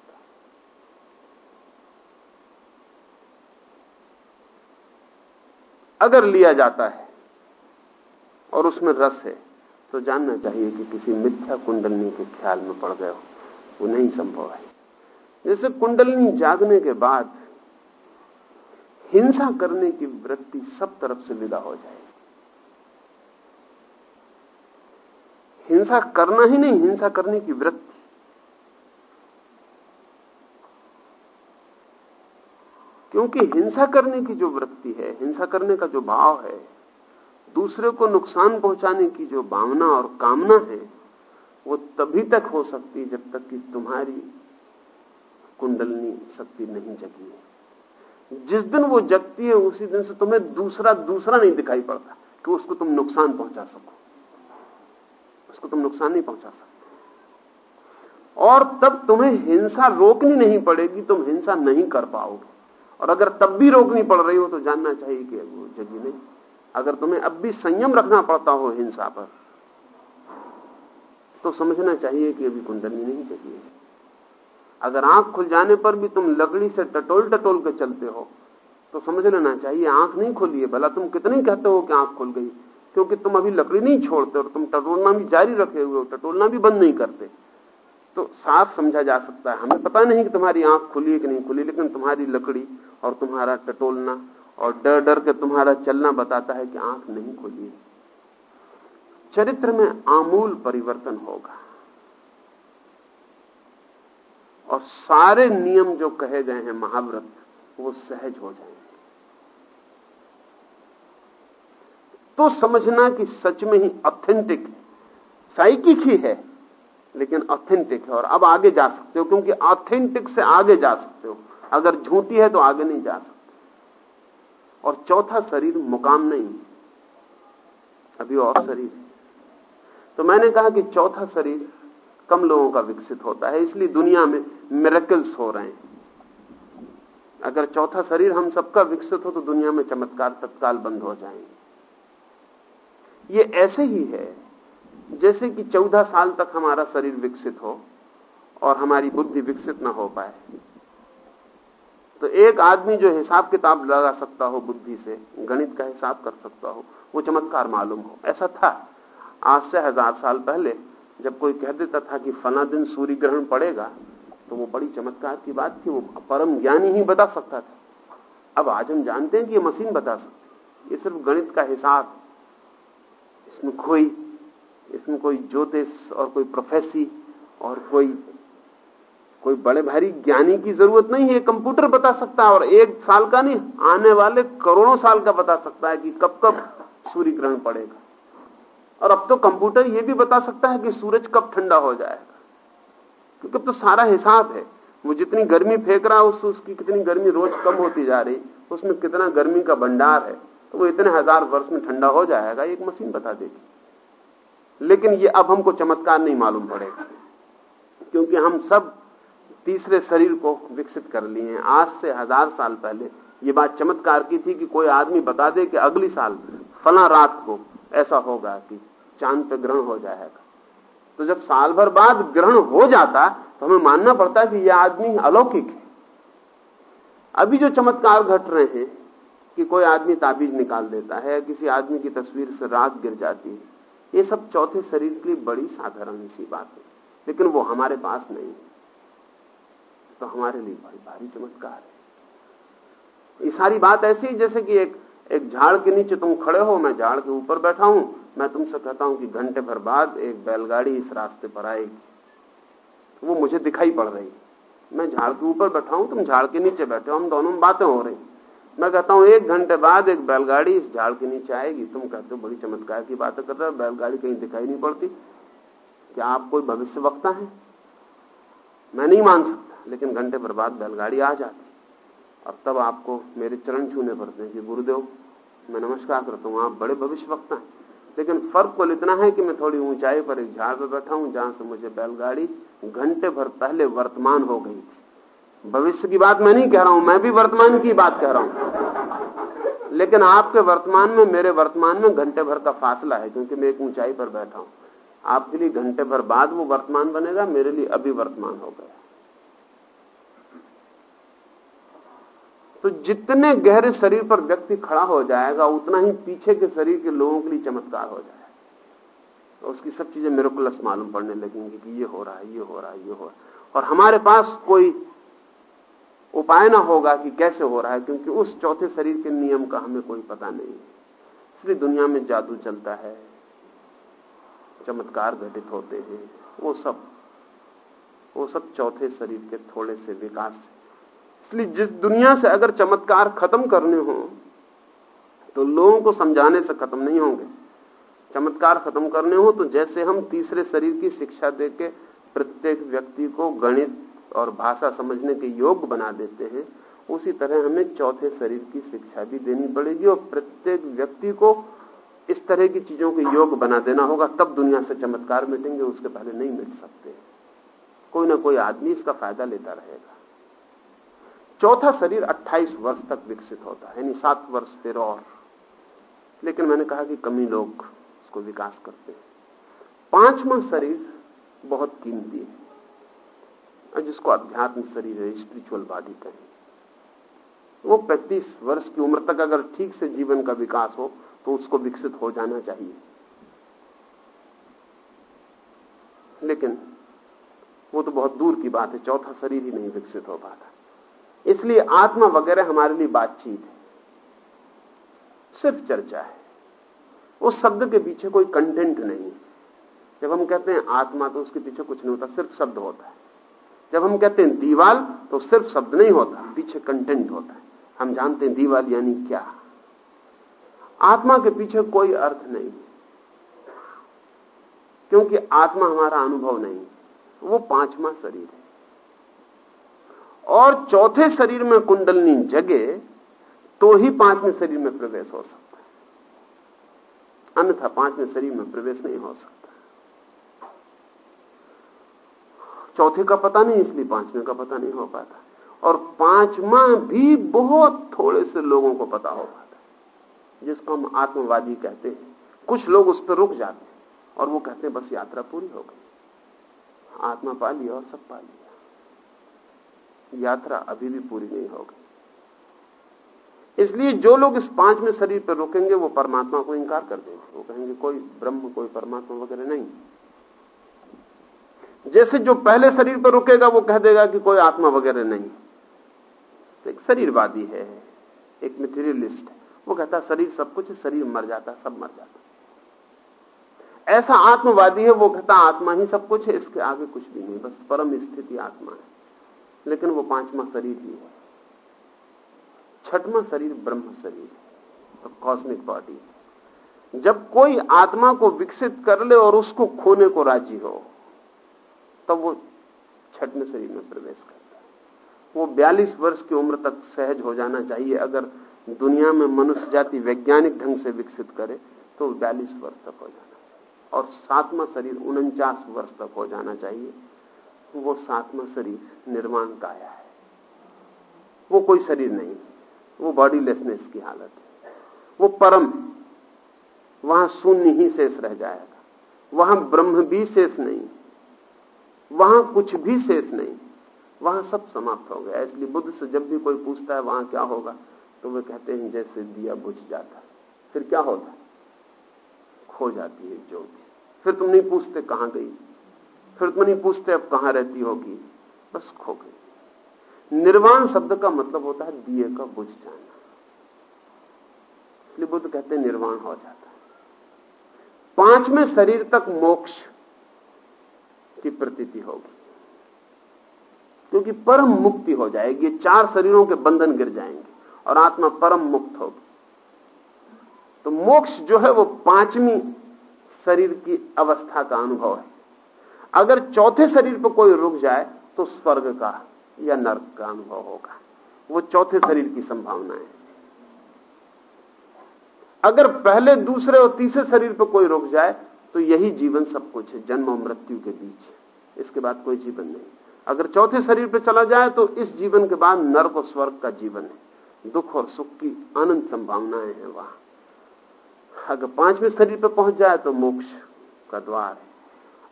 अगर लिया जाता है और उसमें रस है तो जानना चाहिए कि किसी मिथ्या कुंडलनी के ख्याल में पड़ गए हो। वो नहीं संभव है। जैसे कुंडलनी जागने के बाद हिंसा करने की वृत्ति सब तरफ़ से विदा हो जाए हिंसा करना ही नहीं, हिंसा करने की वृत्ति। क्योंकि हिंसा करने की जो वृत्ति है, हिंसा करने का जो भाव है, दूसरे को नुकसान पहुँचाने की जो भावना और कामना है, वो तभी तक हो सकती है जब तक कि तुम्हारी कुंडलनी शक्ति नहीं जगी है। जिस दिन वो जगती है, उसी दिन से तुम्हें दूसरा दूसरा नहीं दिखाई पड़ता कि उसको तुम नुकसान पहुँचा सको। उसको तुम नुकसान नहीं पहुँचा सकते। और तब तुम्हें हिंसा रोकनी नहीं पड़ेगी, तुम हिंसा नहीं कर पाओगे। और अगर तब भी रोकनी पड़ रही हो तो जानना चाहिए कि वो जगी नहीं। अगर तुम्हें अब भी संयम रखना पड़ता हो हिंसा पर तो समझना चाहिए कि अभी कुंडली नहीं जगी अगर आँख खुल जाने पर भी तुम लकड़ी से टटोल टटोल के चलते हो तो समझ लेना चाहिए, आँख नहीं खुली है, भला तुम कितने कहते हो कि आँख खुल गई? क्योंकि तुम अभी लकड़ी नहीं छोड़ते और तुम टटोलना भी जारी रखे हुए हो, टटोलना भी बंद नहीं करते। तो साफ़ समझा जा सकता है। हमें पता नहीं कि तुम्हारी आँख खुली है कि नहीं खुली, लेकिन तुम्हारी लकड़ी और तुम्हारा टटोलना और डर डर के तुम्हारा चलना बताता है कि आँख नहीं खुली है। चरित्र में आमूल परिवर्तन होगा। और सारे नियम जो कहे गए हैं महाव्रत, वो सहज हो जाएँगे। तो समझना कि सच में ही ऑथेंटिक है। साइकिक ही है, लेकिन ऑथेंटिक है। और अब आगे जा सकते हो, क्योंकि ऑथेंटिक से आगे जा सकते हो। अगर झूठी है तो आगे नहीं जा सकते। और चौथा शरीर मुकाम नहीं अभी और शरीर है। तो मैंने कहा कि चौथा शरीर कम लोगों का विकसित होता है, इसलिए दुनिया में मेरेकल्स हो रहे हैं। अगर चौथा शरीर हम सबका विकसित हो तो दुनिया में चमत्कार तत्काल बंद हो जाएँगे। ये ऐसे ही है, जैसे कि चौदह साल तक हमारा शरीर विकसित हो और हमारी बुद्धि विकसित ना हो पाए। तो एक आदमी जो हिसाब किताब लगा सकता हो बुद्धि से, गणित का हिसाब कर सकता हो, वो चमत्कार मालूम हो। ऐसा था आज से हज़ार साल पहले, जब कोई कह देता था कि फला दिन सूर्य ग्रहण पड़ेगा तो वो बड़ी चमत्कार की बात थी, वो परम ज्ञानी ही बता सकता था। अब आज हम जानते हैं कि ये मशीन बता सकती ये सिर्फ़ गणित का हिसाब। इसमें कोई इसमें कोई ज्योतिष और कोई प्रोफेसी और कोई कोई बड़े भारी ज्ञानी की ज़रूरत नहीं है। कंप्यूटर बता सकता है और एक साल का नहीं, आने वाले करोड़ों साल का बता सकता है कि कब कब सूर्य ग्रहण पड़ेगा। और अब तो कंप्यूटर यह भी बता सकता है कि सूरज कब ठंडा हो जाएगा। क्योंकि अब तो सारा हिसाब है। वो जितनी गर्मी फेंक रहा है उससे उसकी कितनी गर्मी रोज कम होती जा रही उसमें कितना गर्मी का भंडार है तो वो इतने हज़ार वर्ष में ठंडा हो जाएगा एक मशीन बता देगी। लेकिन ये अब हमको चमत्कार नहीं मालूम पड़ेगा, क्योंकि हम सब तीसरे शरीर को विकसित कर लिए हैं। आज से हज़ार साल पहले ये बात चमत्कार की थी कि कोई आदमी बता दे कि अगली साल, फला रात को ऐसा होगा कि चाँद पे ग्रहण हो जाएगा। तो जब साल भर बाद ग्रहण हो जाता तो हमें मानना पड़ता कि यह आदमी अलौकिक है। अभी जो चमत्कार घट रहे हैं, कि कोई आदमी ताबीज निकाल देता है, किसी आदमी की तस्वीर से रात गिर जाती है, ये सब चौथे शरीर के लिए बड़ी साधारण सी बात है। लेकिन वो हमारे पास नहीं है। तो हमारे लिए बड़ी भारी चमत्कार है। ये सारी बात ऐसी जैसे कि एक एक झाड़ के नीचे तुम खड़े हो, मैं झाड़ के ऊपर बैठा हूँ मैं तुमसे कहता हूँ कि घंटे भर बाद एक बैलगाड़ी इस रास्ते पर आएगी। तो वो मुझे दिखाई पड़ रही मैं झाड़ के ऊपर बैठा हूँ, तुम झाड़ के नीचे बैठे हो, हम दोनों में बातें हो रही मैं कहता हूँ, एक घंटे बाद एक बैलगाड़ी इस झाड़ के नीचे आएगी। तुम कहते हो, बड़ी चमत्कार की बातें कर रहे बैलगाड़ी कहीं दिखाई नहीं पड़ती। क्या आप कोई भविष्य वक्ता है? मैं नहीं मान सकता, लेकिन घंटे भर बाद बैलगाड़ी आ जाती। और तब आपको मेरे चरण छूने पड़ते हैं कि गुरुदेव, मैं नमस्कार करता हूँ, आप बड़े भविष्य वक्ता हैं। लेकिन फ़र्क कुल इतना है कि मैं थोड़ी ऊंचाई पर एक झाड़ पर बैठा हूँ, जहाँ से मुझे बैलगाड़ी घंटे भर पहले वर्तमान हो गई थी। भविष्य की बात मैं नहीं कह रहा हूँ, मैं भी वर्तमान की बात कह रहा हूँ। लेकिन आपके वर्तमान में, मेरे वर्तमान में घंटे भर का फासला है, क्योंकि मैं एक ऊंचाई पर बैठा हूँ। आपके लिए घंटे भर बाद वो वर्तमान बनेगा, मेरे लिए अभी वर्तमान हो गया। तो जितने गहरे शरीर पर व्यक्ति खड़ा हो जाएगा, उतना ही पीछे के शरीर के लोगों के लिए चमत्कार हो जाएगा। तो उसकी सब चीज़ें मेरे को लस मालूम पड़ने लगेंगी कि ये हो रहा है, ये हो रहा है, ये हो रहा है। और हमारे पास कोई उपाय ना होगा कि कैसे हो रहा है, क्योंकि उस चौथे शरीर के नियम का हमें कोई पता नहीं है। इसलिए दुनिया में जादू चलता है, चमत्कार घटित होते हैं, वो सब वो सब चौथे शरीर के थोड़े से विकास से इसलिए जिस दुनिया से अगर चमत्कार खत्म करने हो तो लोगों को समझाने से खत्म नहीं होंगे। चमत्कार खत्म करने हो तो जैसे हम तीसरे शरीर की शिक्षा देके प्रत्येक व्यक्ति को गणित और भाषा समझने के योग्य बना देते हैं, उसी तरह हमें चौथे शरीर की शिक्षा भी देनी पड़ेगी और प्रत्येक व्यक्ति को इस तरह की चीज़ों के योग बना देना होगा, तब दुनिया से चमत्कार मिटेंगे, उसके पहले नहीं मिट सकते। कोई ना कोई आदमी इसका फ़ायदा लेता रहेगा। चौथा शरीर 28 वर्ष तक विकसित होता है, यानी सात वर्ष फिर और। लेकिन मैंने कहा कि कमी लोग उसको विकास करते हैं। पांचवा शरीर बहुत कीमती है जिसको अध्यात्म शरीर है स्पिरिचुअल बॉडी कहें। वो 35 वर्ष की उम्र तक अगर ठीक से जीवन का विकास हो तो उसको विकसित हो जाना चाहिए। लेकिन वो तो बहुत दूर की बात है, चौथा शरीर ही नहीं विकसित हो पाता। इसलिए आत्मा वगैरह हमारे लिए बातचीत है। सिर्फ़ चर्चा है। उस शब्द के पीछे कोई कंटेंट नहीं है। जब हम कहते हैं आत्मा तो उसके पीछे कुछ नहीं होता, सिर्फ़ शब्द होता है। जब हम कहते हैं दीवाल तो सिर्फ़ शब्द नहीं होता, पीछे कंटेंट होता है। हम जानते हैं दीवाल यानी क्या। आत्मा के पीछे कोई अर्थ नहीं। क्योंकि आत्मा हमारा अनुभव नहीं, वो पांचवा शरीर है। और चौथे शरीर में कुंडलनी जगे तो ही पाँचवें शरीर में प्रवेश हो सकता है। अन्यथा पाँचवें शरीर में प्रवेश नहीं हो सकता चौथे का पता नहीं, इसलिए पाँचवें का पता नहीं हो पाता और पांचवा भी बहुत थोड़े से लोगों को पता हो पाता जिसको हम आत्मवादी कहते हैं। कुछ लोग उस पर रुक जाते हैं और वो कहते हैं, बस यात्रा पूरी हो गई। आत्मा पा लिया और सब पा लिया यात्रा अभी भी पूरी नहीं होगी। इसलिए जो लोग इस पाँचवें शरीर पर रुकेंगे, वो परमात्मा को इंकार कर देंगे। वो कहेंगे, कोई ब्रह्म, कोई परमात्मा वगैरह नहीं। जैसे जो पहले शरीर पर रुकेगा, वो कह देगा कि कोई आत्मा वगैरह नहीं। एक शरीरवादी है, एक मेटीरियलिस्ट है। वो कहता, शरीर सब कुछ शरीर मर जाता, सब मर जाता ऐसा आत्मवादी है, वो कहता, आत्मा ही सब कुछ है, इसके आगे कुछ भी नहीं, बस परम स्थिति आत्मा है। लेकिन वो पांचवा शरीर ही है छठवा शरीर ब्रह्म शरीर कॉस्मिक बॉडी जब कोई आत्मा को विकसित कर ले और उसको खोने को राज़ी हो, तब वो छठवें शरीर में प्रवेश करता है। वो 42 वर्ष की उम्र तक सहज हो जाना चाहिए। अगर दुनिया में मनुष्य जाति वैज्ञानिक ढंग से विकसित करे तो 42 वर्ष तक हो जाना चाहिए। और सातवां शरीर उनचास वर्ष तक हो जाना चाहिए। वो सातवां शरीर निर्माण काया है। वो कोई शरीर नहीं, वो बॉडीलेसनेस की हालत है। वो परम वहाँ शून्य ही शेष रह जाएगा। वहाँ ब्रह्म भी शेष नहीं, वहाँ कुछ भी शेष नहीं, वहाँ सब समाप्त हो गया। इसलिए बुद्ध से जब भी कोई पूछता है, वहाँ क्या होगा? तो वे कहते हैं, जैसे दिया बुझ जाता फिर क्या होता खो जाती है ज्योति। फिर तुम नहीं पूछते कहाँ गई। फिर तुम नहीं पूछते अब कहाँ रहती होगी? बस खो गई। निर्वाण शब्द का मतलब होता है दिए का बुझ जाना। इसलिए बुद्ध कहते हैं निर्वाण हो जाता है। पाँचवें शरीर तक मोक्ष की प्रतीति होगी। क्योंकि परम मुक्ति हो जाएगी चार शरीरों के बंधन गिर जाएँगे और आत्मा परम मुक्त होगी। तो मोक्ष जो है वो पांचवी शरीर की अवस्था का अनुभव है। अगर चौथे शरीर पर कोई रुक जाए तो स्वर्ग का या नर्क का अनुभव होगा। वो चौथे शरीर की संभावना है। अगर पहले, दूसरे और तीसरे शरीर पर कोई रुक जाए तो यही जीवन सब कुछ है, जन्म और मृत्यु के बीच। इसके बाद कोई जीवन नहीं। अगर चौथे शरीर पर चला जाए तो इस जीवन के बाद नर्क और स्वर्ग का जीवन है। दुख और सुख की अनंत संभावनाएँ हैं वहाँ। अगर पाँचवें शरीर पर पहुँच जाए तो मोक्ष का द्वार है।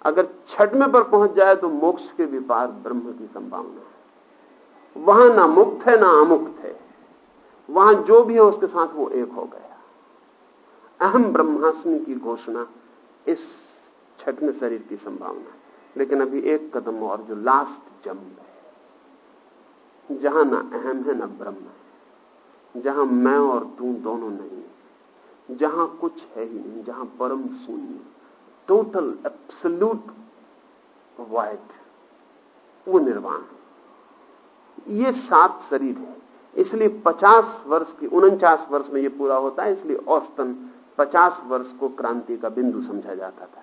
अगर छठवें पर पहुँच जाए तो मोक्ष के भी पार ब्रह्म की संभावना है। वहाँ ना मुक्त है, ना अमुक्त है। वहाँ जो भी है, उसके साथ वो एक हो गया। अहम ब्रह्मास्मि की घोषणा इस छठवें शरीर की संभावना है। लेकिन अभी एक कदम और, जो लास्ट जंप है। जहाँ ना अहम है, ना ब्रह्म है। जहाँ मैं और तू दोनों नहीं जहाँ कुछ है ही नहीं, जहाँ परम शून्य टोटल एब्सोल्यूट वाइट वो निर्वाण ये सात शरीर है। इसलिए 50 वर्ष की, उनचास वर्ष में ये पूरा होता है, इसलिए औसतन 50 वर्ष को क्रांति का बिंदु समझा जाता था।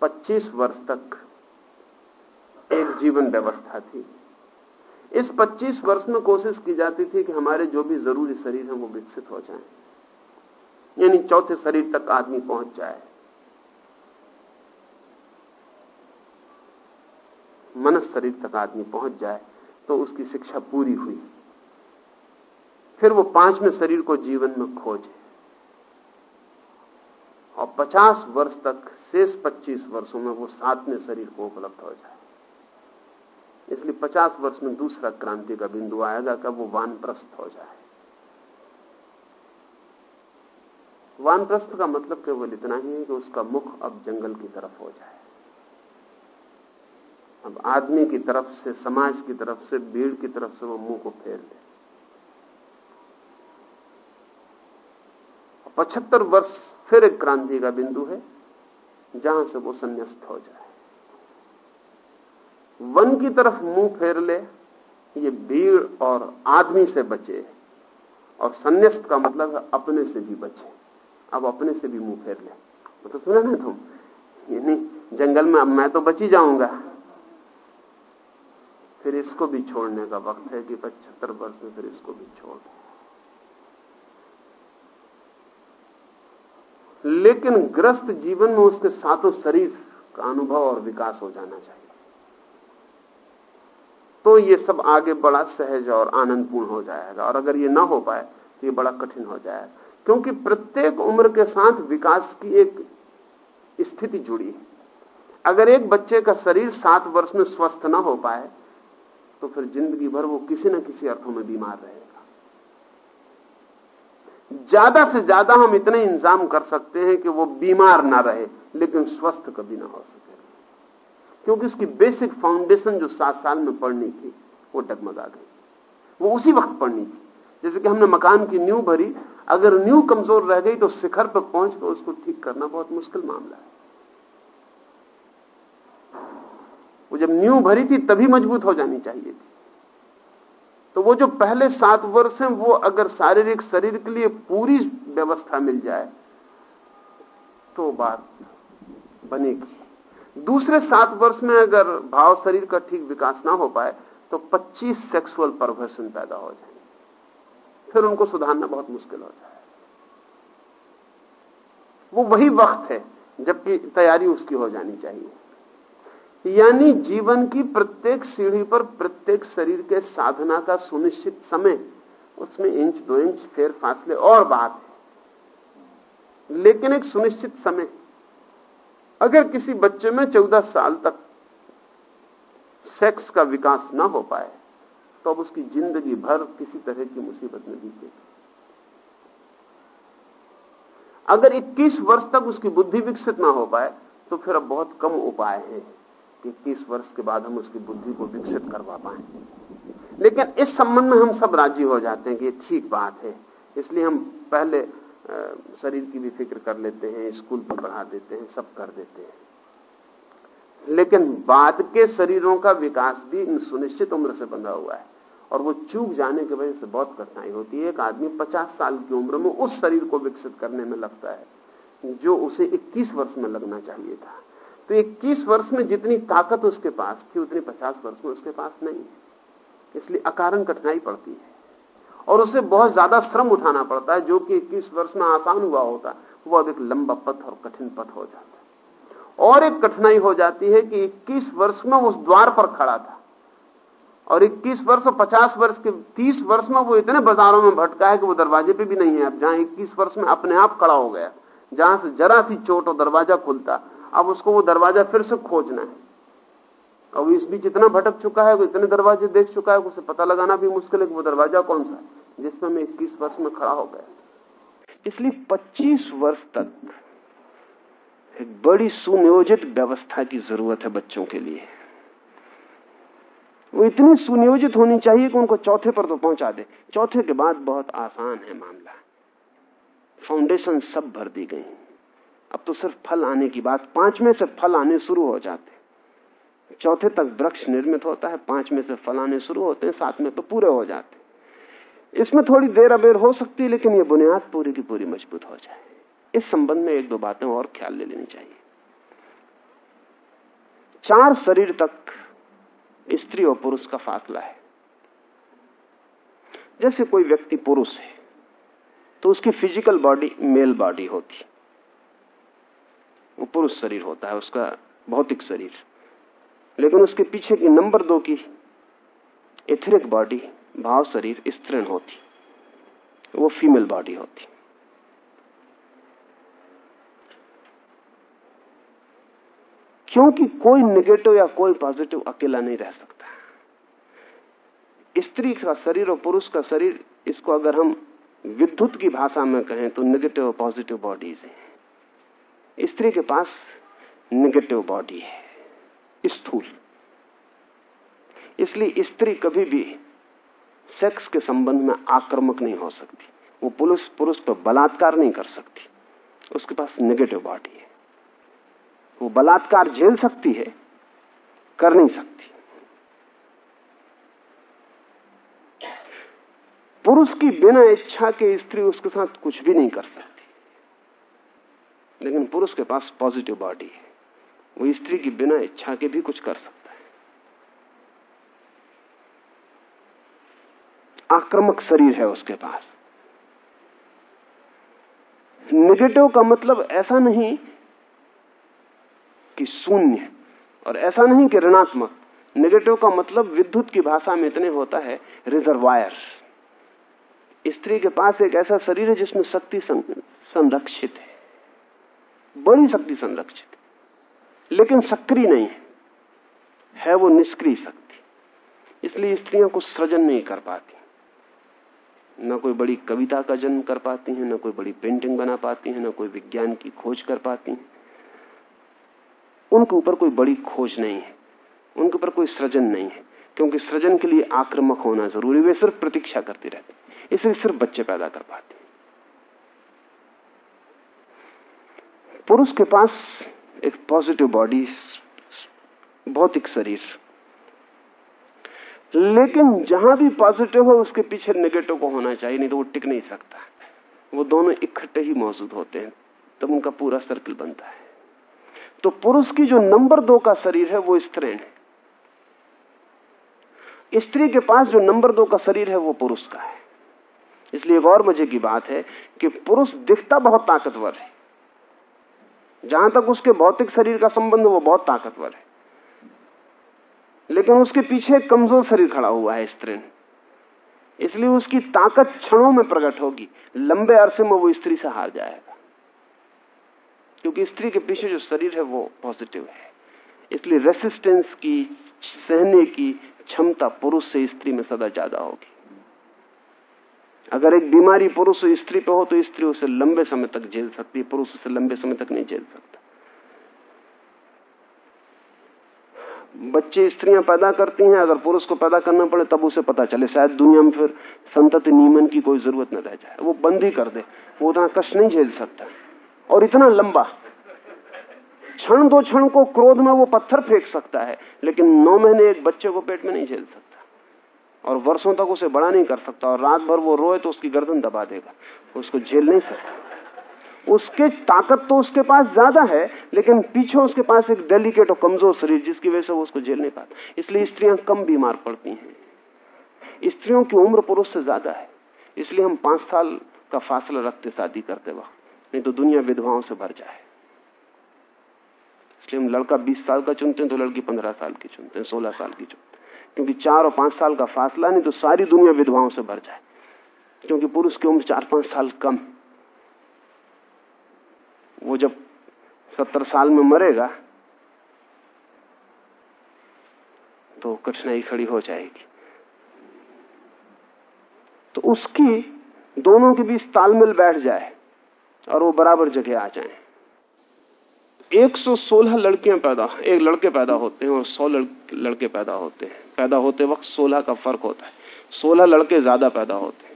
25 वर्ष तक एक जीवन व्यवस्था थी। इस 25 वर्ष में कोशिश की जाती थी कि हमारे जो भी ज़रूरी शरीर हैं वो विकसित हो जाएँ। यानी चौथे शरीर तक आदमी पहुँच जाए। मनस शरीर तक आदमी पहुँच जाए तो उसकी शिक्षा पूरी हुई। फिर वो पाँचवें शरीर को जीवन में खोजे। और 50 वर्ष तक, शेष 25 वर्षों में वो सातवें शरीर को उपलब्ध हो जाए। इसलिए 50 वर्ष में दूसरा क्रांति का बिंदु आएगा कब वो वानप्रस्थ हो जाए। वानप्रस्थ का मतलब केवल इतना ही है कि उसका मुख अब जंगल की तरफ़ हो जाए। अब आदमी की तरफ़ से, समाज की तरफ़ से, भीड़ की तरफ़ से वो मुँह को फेर ले। पचहत्तर वर्ष फिर एक क्रांति का बिंदु है, जहाँ से वो संन्यास्त हो जाए। वन की तरफ़ मुँह फेर ले, ये भीड़ और आदमी से बचे। और संन्यास्त का मतलब है अपने से भी बचे। अब अपने से भी मुँह फेर ले। तो सुना ना तुम? ये नहीं, जंगल में अब मैं तो बची जाऊँगा। फिर इसको भी छोड़ने का वक्त है कि पचहत्तर वर्ष में फिर इसको भी छोड़ लेकिन ग्रस्त जीवन में उसके सातों शरीर का अनुभव और विकास हो जाना चाहिए। तो ये सब आगे बड़ा सहज और आनंदपूर्ण हो जाएगा। और अगर ये ना हो पाए तो ये बड़ा कठिन हो जाएगा। क्योंकि प्रत्येक उम्र के साथ विकास की एक स्थिति जुड़ी है। अगर एक बच्चे का शरीर सात वर्ष में स्वस्थ ना हो पाए तो फिर ज़िंदगी भर वो किसी न किसी अर्थों में बीमार रहेगा। ज़्यादा से ज़्यादा हम इतने इंतज़ाम कर सकते हैं कि वो बीमार ना रहे, लेकिन स्वस्थ कभी ना हो सके। क्योंकि उसकी बेसिक फाउंडेशन जो सात साल में पढ़नी थी, वो डगमगा गई। वो उसी वक्त पढ़नी थी। जैसे कि हमने मकान की न्यू भरी, अगर न्यू कमज़ोर रह गई तो शिखर पर पहुंचकर उसको ठीक करना बहुत मुश्किल मामला है। वो जब न्यू भरी थी, तभी मज़बूत हो जानी चाहिए थी। तो वो जो पहले सात वर्ष हैं, वो अगर शारीरिक, शरीर के लिए पूरी व्यवस्था मिल जाए तो बात बनेगी। दूसरे सात वर्ष में अगर भाव शरीर का ठीक विकास ना हो पाए तो 25 सेक्सुअल परवर्सन पैदा हो जाएँगे। फिर उनको सुधारना बहुत मुश्किल हो जाए। वो वही वक्त है, जबकि तैयारी उसकी हो जानी चाहिए। यानी जीवन की प्रत्येक सीढ़ी पर प्रत्येक शरीर के साधना का सुनिश्चित समय, उसमें इंच, दो इंच, फेर फासले, और बात है। लेकिन एक सुनिश्चित समय। अगर किसी बच्चे में चौदह साल तक सेक्स का विकास ना हो पाए तो अब उसकी ज़िंदगी भर किसी तरह की मुसीबत में बीतेगी अगर 21 वर्ष तक उसकी बुद्धि विकसित ना हो पाए तो फिर अब बहुत कम उपाय हैं। कि इक्कीस वर्ष के बाद हम उसकी बुद्धि को विकसित करवा पाए। लेकिन इस संबंध में हम सब राज़ी हो जाते हैं कि ठीक बात है। इसलिए हम पहले शरीर की भी फ़िक्र कर लेते हैं, स्कूल पर बढ़ा देते हैं, सब कर देते हैं। लेकिन बाद के शरीरों का विकास भी सुनिश्चित उम्र से बंधा हुआ है। और वो चूक जाने की वजह से बहुत कठिनाई होती है। एक आदमी 50 साल की उम्र में उस शरीर को विकसित करने में लगता है, जो उसे 21 वर्ष में लगना चाहिए था। तो 21 वर्ष में जितनी ताकत उसके पास थी, उतनी 50 वर्ष में उसके पास नहीं है। इसलिए अकारण कठिनाई पड़ती है। और उसे बहुत ज़्यादा श्रम उठाना पड़ता है, जो कि 21 वर्ष में आसान हुआ होता, वो अब एक लंबा पथ और कठिन पथ हो जाता है। और एक कठिनाई हो जाती है कि 21 वर्ष में उस द्वार पर खड़ा था। और 21 वर्ष और 50 वर्ष के 30 वर्ष में वो इतने बाजारों में भटका है कि वो दरवाजे पे भी नहीं है। अब जहाँ 21 वर्ष में अपने आप खड़ा हो गया, जहाँ से जरा सी चोट और दरवाज़ा खुलता अब उसको वो दरवाज़ा फिर से खोजना है। और इस बीच इतना भटक चुका है इतने दरवाजे देख चुका है, उसे पता लगाना भी मुश्किल है कि वो दरवाज़ा कौन सा है, जिसमें मैं इक्कीस वर्ष में खड़ा हो गया। इसलिए 25 वर्ष तक एक बड़ी सुनियोजित व्यवस्था की ज़रूरत है बच्चों के लिए। वो इतनी सुनियोजित होनी चाहिए कि उनको चौथे पर तो पहुँचा दे। चौथे के बाद बहुत आसान है मामला। फाउंडेशन सब भर दी गई। अब तो सिर्फ़ फल आने की बात, पाँच में से फल आने शुरू हो जाते चौथे तक वृक्ष निर्मित होता है, पाँच में से फल आने शुरू होते हैं, सात में तो पूरे हो जाते इसमें थोड़ी देर अबेर हो सकती है, लेकिन ये बुनियाद पूरी की पूरी मज़बूत हो जाए। इस संबंध में एक दो बातें और ख्याल ले लेनी चाहिए। चार शरीर तक स्त्री और पुरुष का फासला है। जैसे कोई व्यक्ति पुरुष है तो उसकी फ़िज़िकल बॉडी मेल बॉडी होती वो पुरुष शरीर होता है, उसका भौतिक शरीर। लेकिन उसके पीछे की नंबर दो की एथरिक बॉडी भाव शरीर, स्त्रीण होती। वो फीमेल बॉडी होती। क्योंकि कोई नेगेटिव या कोई पॉजिटिव अकेला नहीं रह सकता। स्त्री का शरीर और पुरुष का शरीर, इसको अगर हम विद्युत की भाषा में कहें तो नेगेटिव और पॉजिटिव बॉडीज हैं। स्त्री के पास नेगेटिव बॉडी है, स्थूल। इसलिए स्त्री कभी भी सेक्स के संबंध में आक्रामक नहीं हो सकती। वो पुरुष पुरुष पर बलात्कार नहीं कर सकती। उसके पास नेगेटिव बॉडी है। वो बलात्कार झेल सकती है, कर नहीं सकती। पुरुष की बिना इच्छा के स्त्री उसके साथ कुछ भी नहीं कर सकती। लेकिन पुरुष के पास पॉजिटिव बॉडी है। वो स्त्री की बिना इच्छा के भी कुछ कर सकता है। आक्रामक शरीर है उसके पास। निगेटिव का मतलब ऐसा नहीं कि शून्य और ऐसा नहीं कि ऋणात्मक। निगेटिव का मतलब विद्युत की भाषा में इतने होता है रिजर्वायर स्त्री के पास एक ऐसा शरीर है जिसमें शक्ति संरक्षित है। बड़ी शक्ति संरक्षित लेकिन सक्रिय नहीं है। है वो निष्क्रिय शक्ति। इसलिए स्त्रियों को सृजन नहीं कर पाती। न कोई बड़ी कविता का जन्म कर पाती हैं, न कोई बड़ी पेंटिंग बना पाती हैं, न कोई विज्ञान की खोज कर पाती हैं। उनके ऊपर कोई बड़ी खोज नहीं है। उनके ऊपर कोई सृजन नहीं है। क्योंकि सृजन के लिए आक्रमक होना ज़रूरी वे सिर्फ़ प्रतीक्षा करती रहती इसलिए सिर्फ़ बच्चे पैदा कर पाते पुरुष के पास एक पॉजिटिव बॉडी भौतिक शरीर। लेकिन जहाँ भी पॉजिटिव हो, उसके पीछे नेगेटिव को होना चाहिए, नहीं तो वो टिक नहीं सकता। वो दोनों इकट्ठे ही मौजूद होते हैं, तब उनका पूरा सर्कल बनता है। तो पुरुष की जो नंबर दो का शरीर है, वो स्त्रीण है। स्त्री के पास जो नंबर दो का शरीर है, वो पुरुष का है। इसलिए एक और मज़े की बात है कि पुरुष दिखता बहुत ताकतवर है। जहाँ तक उसके भौतिक शरीर का संबंध, वो बहुत ताकतवर है। लेकिन उसके पीछे कमज़ोर शरीर खड़ा हुआ है स्त्री इसलिए उसकी ताकत क्षणों में प्रकट होगी। लंबे अरसे में वो स्त्री से हार जाएगा। क्योंकि स्त्री के पीछे जो शरीर है, वो पॉजिटिव है। इसलिए रेसिस्टेंस की, सहने की क्षमता पुरुष से स्त्री में सदा ज़्यादा होगी। अगर एक बीमारी पुरुष स्त्री पे हो तो स्त्री उसे लंबे समय तक झेल सकती है, पुरुष उसे लंबे समय तक नहीं झेल सकता। बच्चे स्त्रियाँ पैदा करती हैं, अगर पुरुष को पैदा करना पड़े तब उसे पता चले, शायद दुनिया में फिर संतति नियमन की कोई ज़रूरत न रह जाए। वो बंद ही कर दे, वो उतना कष्ट नहीं झेल सकता। और इतना लंबा, क्षण दो क्षण को क्रोध में वो पत्थर फेंक सकता है, लेकिन नौ महीने एक बच्चे को पेट में नहीं झेल सकता। और वर्षों तक उसे बड़ा नहीं कर सकता और रात भर वो रोए तो उसकी गर्दन दबा देगा उसको झेल नहीं सकता। उसके ताकत तो उसके पास ज़्यादा है, लेकिन पीछे उसके पास एक डेलिकेट और कमज़ोर शरीर जिसकी वजह से वो उसको झेल नहीं पाता। इसलिए स्त्रियाँ कम बीमार पड़ती हैं। स्त्रियों की उम्र पुरुष से ज़्यादा है, इसलिए हम पाँच साल का फासला रखते शादी करते वक्त, नहीं तो दुनिया विधवाओं से भर जाए। इसलिए हम लड़का बीस साल का चुनते हैं तो लड़की पंद्रह साल की चुनते हैं, सोलह साल की चुनते क्योंकि चार और पाँच साल का फासला, नहीं तो सारी दुनिया विधवाओं से भर जाए। क्योंकि पुरुष की उम्र चार पाँच साल कम। वो जब सत्तर साल में मरेगा तो कठिनाई खड़ी हो जाएगी। तो उसकी दोनों के बीच तालमेल बैठ जाए और वो बराबर जगह आ जाए। 116 लड़कियाँ पैदा, एक लड़के पैदा होते हैं और 100 लड़के पैदा होते हैं। पैदा होते वक्त 16 का फ़र्क होता है। 16 लड़के ज़्यादा पैदा होते हैं।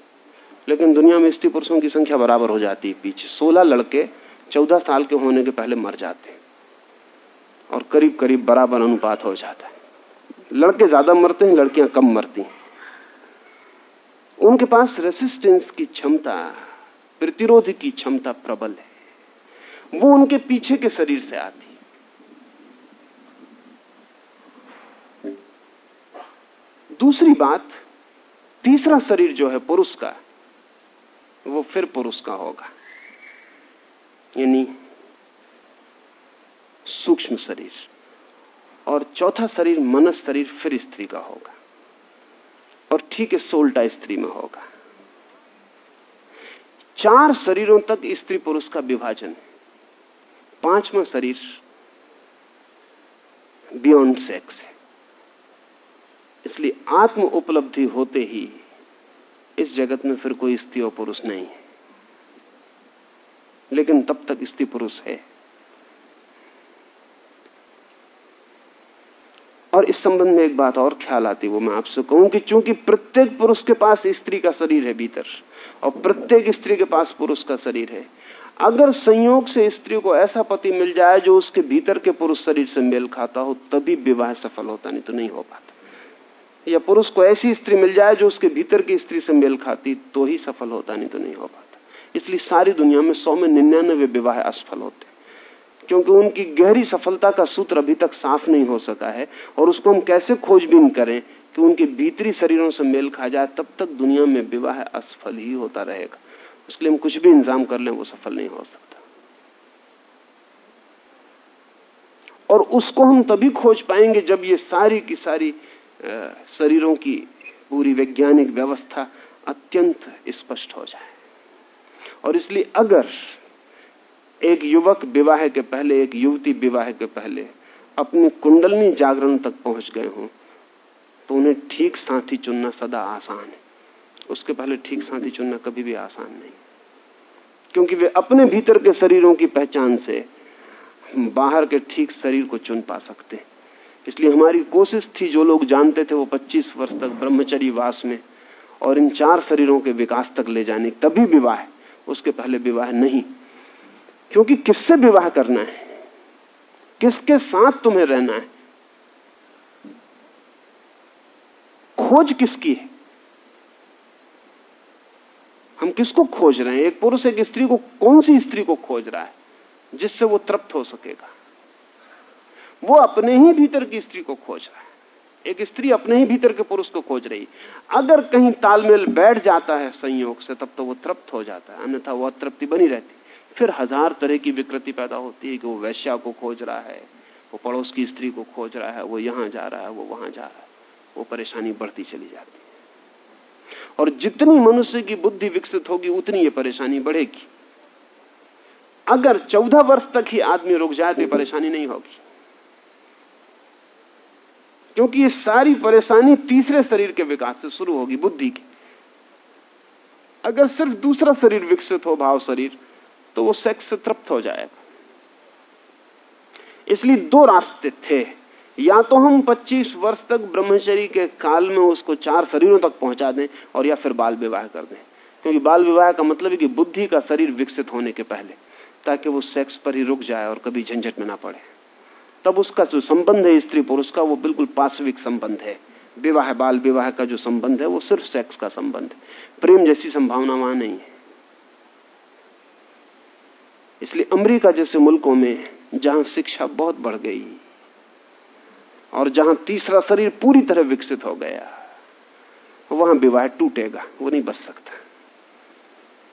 लेकिन दुनिया में स्त्री पुरुषों की संख्या बराबर हो जाती है पीछे। 16 लड़के चौदह साल के होने के पहले मर जाते हैं और करीब करीब बराबर अनुपात हो जाता है। लड़के ज़्यादा मरते हैं, लड़कियाँ कम मरती हैं। उनके पास रेसिस्टेंस की क्षमता, प्रतिरोध की क्षमता प्रबल है। वो उनके पीछे के शरीर से आती दूसरी बात, तीसरा शरीर जो है पुरुष का, वो फिर पुरुष का होगा। यानी सूक्ष्म शरीर और चौथा शरीर मनस शरीर, फिर स्त्री का होगा। और ठीक है, सोल्टा स्त्री में होगा। चार शरीरों तक स्त्री पुरुष का विभाजन है। पांचवा शरीर बियॉन्ड सेक्स है। इसलिए आत्म उपलब्धि होते ही इस जगत में फिर कोई स्त्री और पुरुष नहीं है। लेकिन तब तक स्त्री पुरुष है। और इस संबंध में एक बात और ख्याल आती वो मैं आपसे कहूँ कि चूँकि प्रत्येक पुरुष के पास स्त्री का शरीर है भीतर, और प्रत्येक स्त्री के पास पुरुष का शरीर है अगर संयोग से स्त्री को ऐसा पति मिल जाए जो उसके भीतर के पुरुष शरीर से मेल खाता हो, तभी विवाह सफल होता, नहीं तो नहीं हो पाता। या पुरुष को ऐसी स्त्री मिल जाए जो उसके भीतर की स्त्री से मेल खाती तो ही सफल होता, नहीं तो नहीं हो पाता। इसलिए सारी दुनिया में सौ में निन्यानवे विवाह असफल होते क्योंकि उनकी गहरी सफलता का सूत्र अभी तक साफ़ नहीं हो सका है, और उसको हम कैसे खोजबीन करें कि उनके भीतरी शरीरों से मेल खा जाए, तब तक दुनिया में विवाह असफल ही होता रहेगा। इसलिए हम कुछ भी इंतज़ाम कर लें, वो सफल नहीं हो सकता। और उसको हम तभी खोज पाएँगे जब ये सारी की सारी शरीरों की पूरी वैज्ञानिक व्यवस्था अत्यंत स्पष्ट हो जाए। और इसलिए अगर एक युवक विवाह के पहले, एक युवती विवाह के पहले अपनी कुंडलनी जागरण तक पहुँच गए हों तो उन्हें ठीक साथी चुनना सदा आसान है। उसके पहले ठीक साथी चुनना कभी भी आसान नहीं। क्योंकि वे अपने भीतर के शरीरों की पहचान से बाहर के ठीक शरीर को चुन पा सकते इसलिए हमारी कोशिश थी, जो लोग जानते थे वो 25 वर्ष तक ब्रह्मचरी वास में और इन चार शरीरों के विकास तक ले जाने, तभी विवाह, उसके पहले विवाह नहीं। क्योंकि किससे विवाह करना है? किसके साथ तुम्हें रहना है? खोज किसकी है? हम किसको खोज रहे हैं? एक पुरुष, एक स्त्री को कौन सी स्त्री को खोज रहा है जिससे वो तृप्त हो सकेगा? वो अपने ही भीतर की स्त्री को खोज रहा है। एक स्त्री अपने ही भीतर के पुरुष को खोज रही अगर कहीं तालमेल बैठ जाता है संयोग से, तब तो वो तृप्त हो जाता है। अन्यथा वो अतृप्ति बनी रहती फिर हज़ार तरह की विकृति पैदा होती है कि वो वैश्या को खोज रहा है, वो पड़ोस की स्त्री को खोज रहा है, वो यहाँ जा रहा है, वो वहाँ जा रहा है। वो परेशानी बढ़ती चली जाती है। और जितनी मनुष्य की बुद्धि विकसित होगी, उतनी ये परेशानी बढ़ेगी। अगर चौदह वर्ष तक ही आदमी रुक जाए तो परेशानी नहीं होगी। क्योंकि ये सारी परेशानी तीसरे शरीर के विकास से शुरू होगी, बुद्धि की। अगर सिर्फ़ दूसरा शरीर विकसित हो, भाव शरीर तो वो सेक्स से तृप्त हो जाएगा। इसलिए दो रास्ते थे। या तो हम 25 वर्ष तक ब्रह्मचरी के काल में उसको चार शरीरों तक पहुँचा दें और या फिर बाल विवाह कर दें। क्योंकि बाल विवाह का मतलब है कि बुद्धि का शरीर विकसित होने के पहले, ताकि वो सेक्स पर ही रुक जाए और कभी झंझट में ना पड़े। तब उसका जो संबंध है, स्त्री पुरुष का, वो बिल्कुल पार्श्विक संबंध है। विवाह, बाल विवाह का जो संबंध है, वो सिर्फ़ सेक्स का संबंध है। प्रेम जैसी संभावना वहाँ नहीं है। इसलिए अमेरिका जैसे मुल्कों में जहाँ शिक्षा बहुत बढ़ गई और जहाँ तीसरा शरीर पूरी तरह विकसित हो गया वहाँ विवाह टूटेगा वो नहीं बच सकता।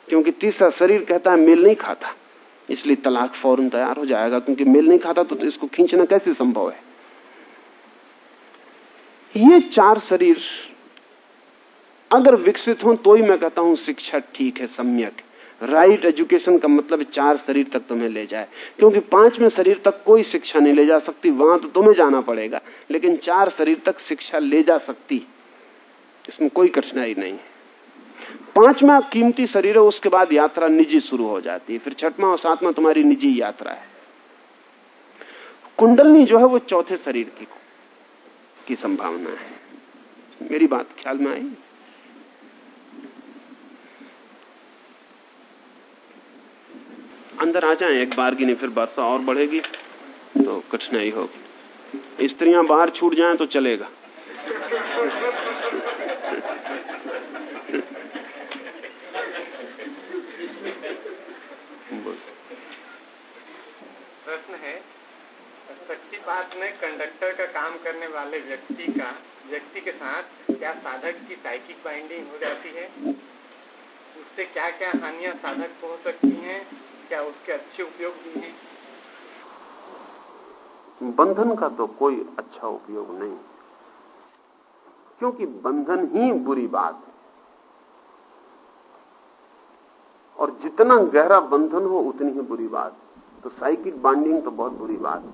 क्योंकि तीसरा शरीर कहता है मेल नहीं खाता। इसलिए तलाक फ़ौरन तैयार हो जाएगा क्योंकि मेल नहीं खाता तो, तो इसको खींचना कैसे संभव है? ये चार शरीर अगर विकसित हो तो ही मैं कहता हूँ शिक्षा ठीक है सम्यक राइट एजुकेशन का मतलब चार शरीर तक तुम्हें ले जाए। क्योंकि पाँचवें शरीर तक कोई शिक्षा नहीं ले जा सकती, वहाँ तो तुम्हें जाना पड़ेगा। लेकिन चार शरीर तक शिक्षा ले जा सकती, इसमें कोई कठिनाई नहीं। है पांचवा कीमती शरीर है, उसके बाद यात्रा निजी शुरू हो जाती है। फिर छठवा और सातवां तुम्हारी निजी यात्रा है। कुंडलनी जो है, वो चौथे शरीर की की संभावना है। मेरी बात ख्याल में आई? अंदर आ जाएँ, एक बार की नहीं, फिर वर्षा और बढ़ेगी तो कठिनाई होगी। स्त्रियाँ बाहर छूट जाएँ तो चलेगा। प्रश्न है, सच्ची बात में कंडक्टर का काम करने वाले व्यक्ति का, व्यक्ति के साथ क्या साधक की साइकिक बाइंडिंग हो जाती है? उससे क्या क्या हानियाँ साधक को हो सकती हैं? क्या उसके अच्छे उपयोग भी हैं? बंधन का तो कोई अच्छा उपयोग नहीं। क्योंकि बंधन ही बुरी बात है। और जितना गहरा बंधन हो, उतनी ही बुरी बात। तो साइकिक बाइंडिंग तो बहुत बुरी बात है।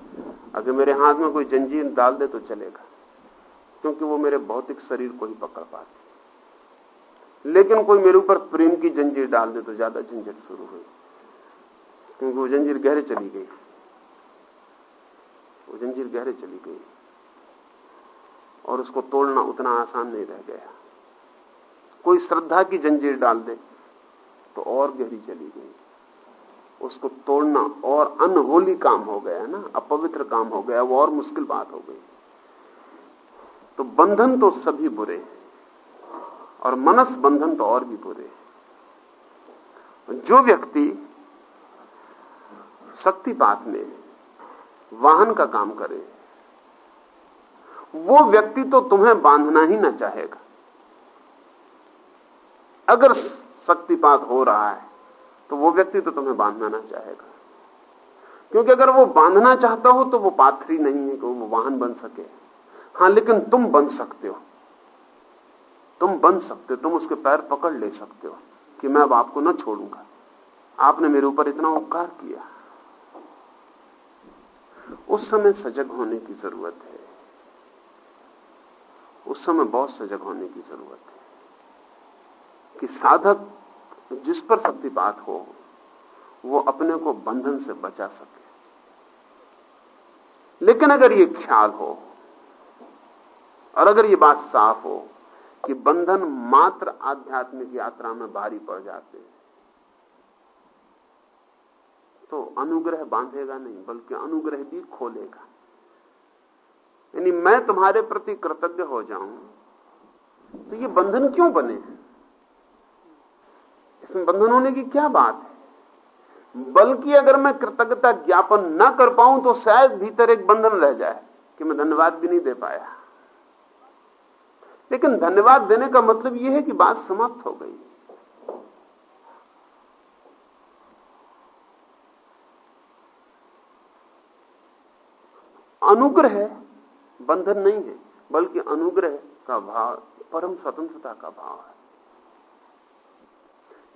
अगर मेरे हाथ में कोई जंजीर डाल दे तो चलेगा, क्योंकि वो मेरे भौतिक शरीर को ही पकड़ पाती। लेकिन कोई मेरे ऊपर प्रेम की जंजीर डाल दे तो ज़्यादा झंझट शुरू हुई क्योंकि वो जंजीर गहरे चली गई। वो जंजीर गहरे चली गई। और उसको तोड़ना उतना आसान नहीं रह गया। कोई श्रद्धा की जंजीर डाल दे तो और गहरी चली गई। उसको तोड़ना और अनहोली काम हो गया ना, अपवित्र काम हो गया, वो और मुश्किल बात हो गई। तो बंधन तो सभी बुरे हैं, और मनस बंधन तो और भी बुरे हैं। जो व्यक्ति शक्तिपात में वाहन का काम करे। वो व्यक्ति तो तुम्हें बांधना ही ना चाहेगा। अगर शक्तिपात हो रहा है तो वो व्यक्ति तो तुम्हें बांधना ना चाहेगा। क्योंकि अगर वो बांधना चाहता हो तो वो पाथरी नहीं है कि वो वाहन बन सके। हाँ, लेकिन तुम बन सकते हो। तुम बन सकते हो, तुम उसके पैर पकड़ ले सकते हो कि मैं अब आपको ना छोड़ूँगा। आपने मेरे ऊपर इतना उपकार किया। उस समय सजग होने की ज़रूरत है। उस समय बहुत सजग होने की ज़रूरत है। कि साधक जिस पर शक्तिपात हो, वो अपने को बंधन से बचा सके। लेकिन अगर ये ख्याल हो, और अगर ये बात साफ़ हो, कि बंधन मात्र आध्यात्मिक यात्रा में भारी पड़ जाते हैं तो अनुग्रह बांधेगा नहीं, बल्कि अनुग्रह भी खोलेगा। यानी मैं तुम्हारे प्रति कृतज्ञ हो जाऊँ तो ये बंधन क्यों बने? इसमें बंधन होने की क्या बात है? बल्कि अगर मैं कृतज्ञता ज्ञापन न कर पाऊँ तो शायद भीतर एक बंधन रह जाए कि मैं धन्यवाद भी नहीं दे पाया। लेकिन धन्यवाद देने का मतलब यह है कि बात समाप्त हो गई। अनुग्रह बंधन नहीं है, बल्कि अनुग्रह का भाव, परम स्वतंत्रता का भाव है।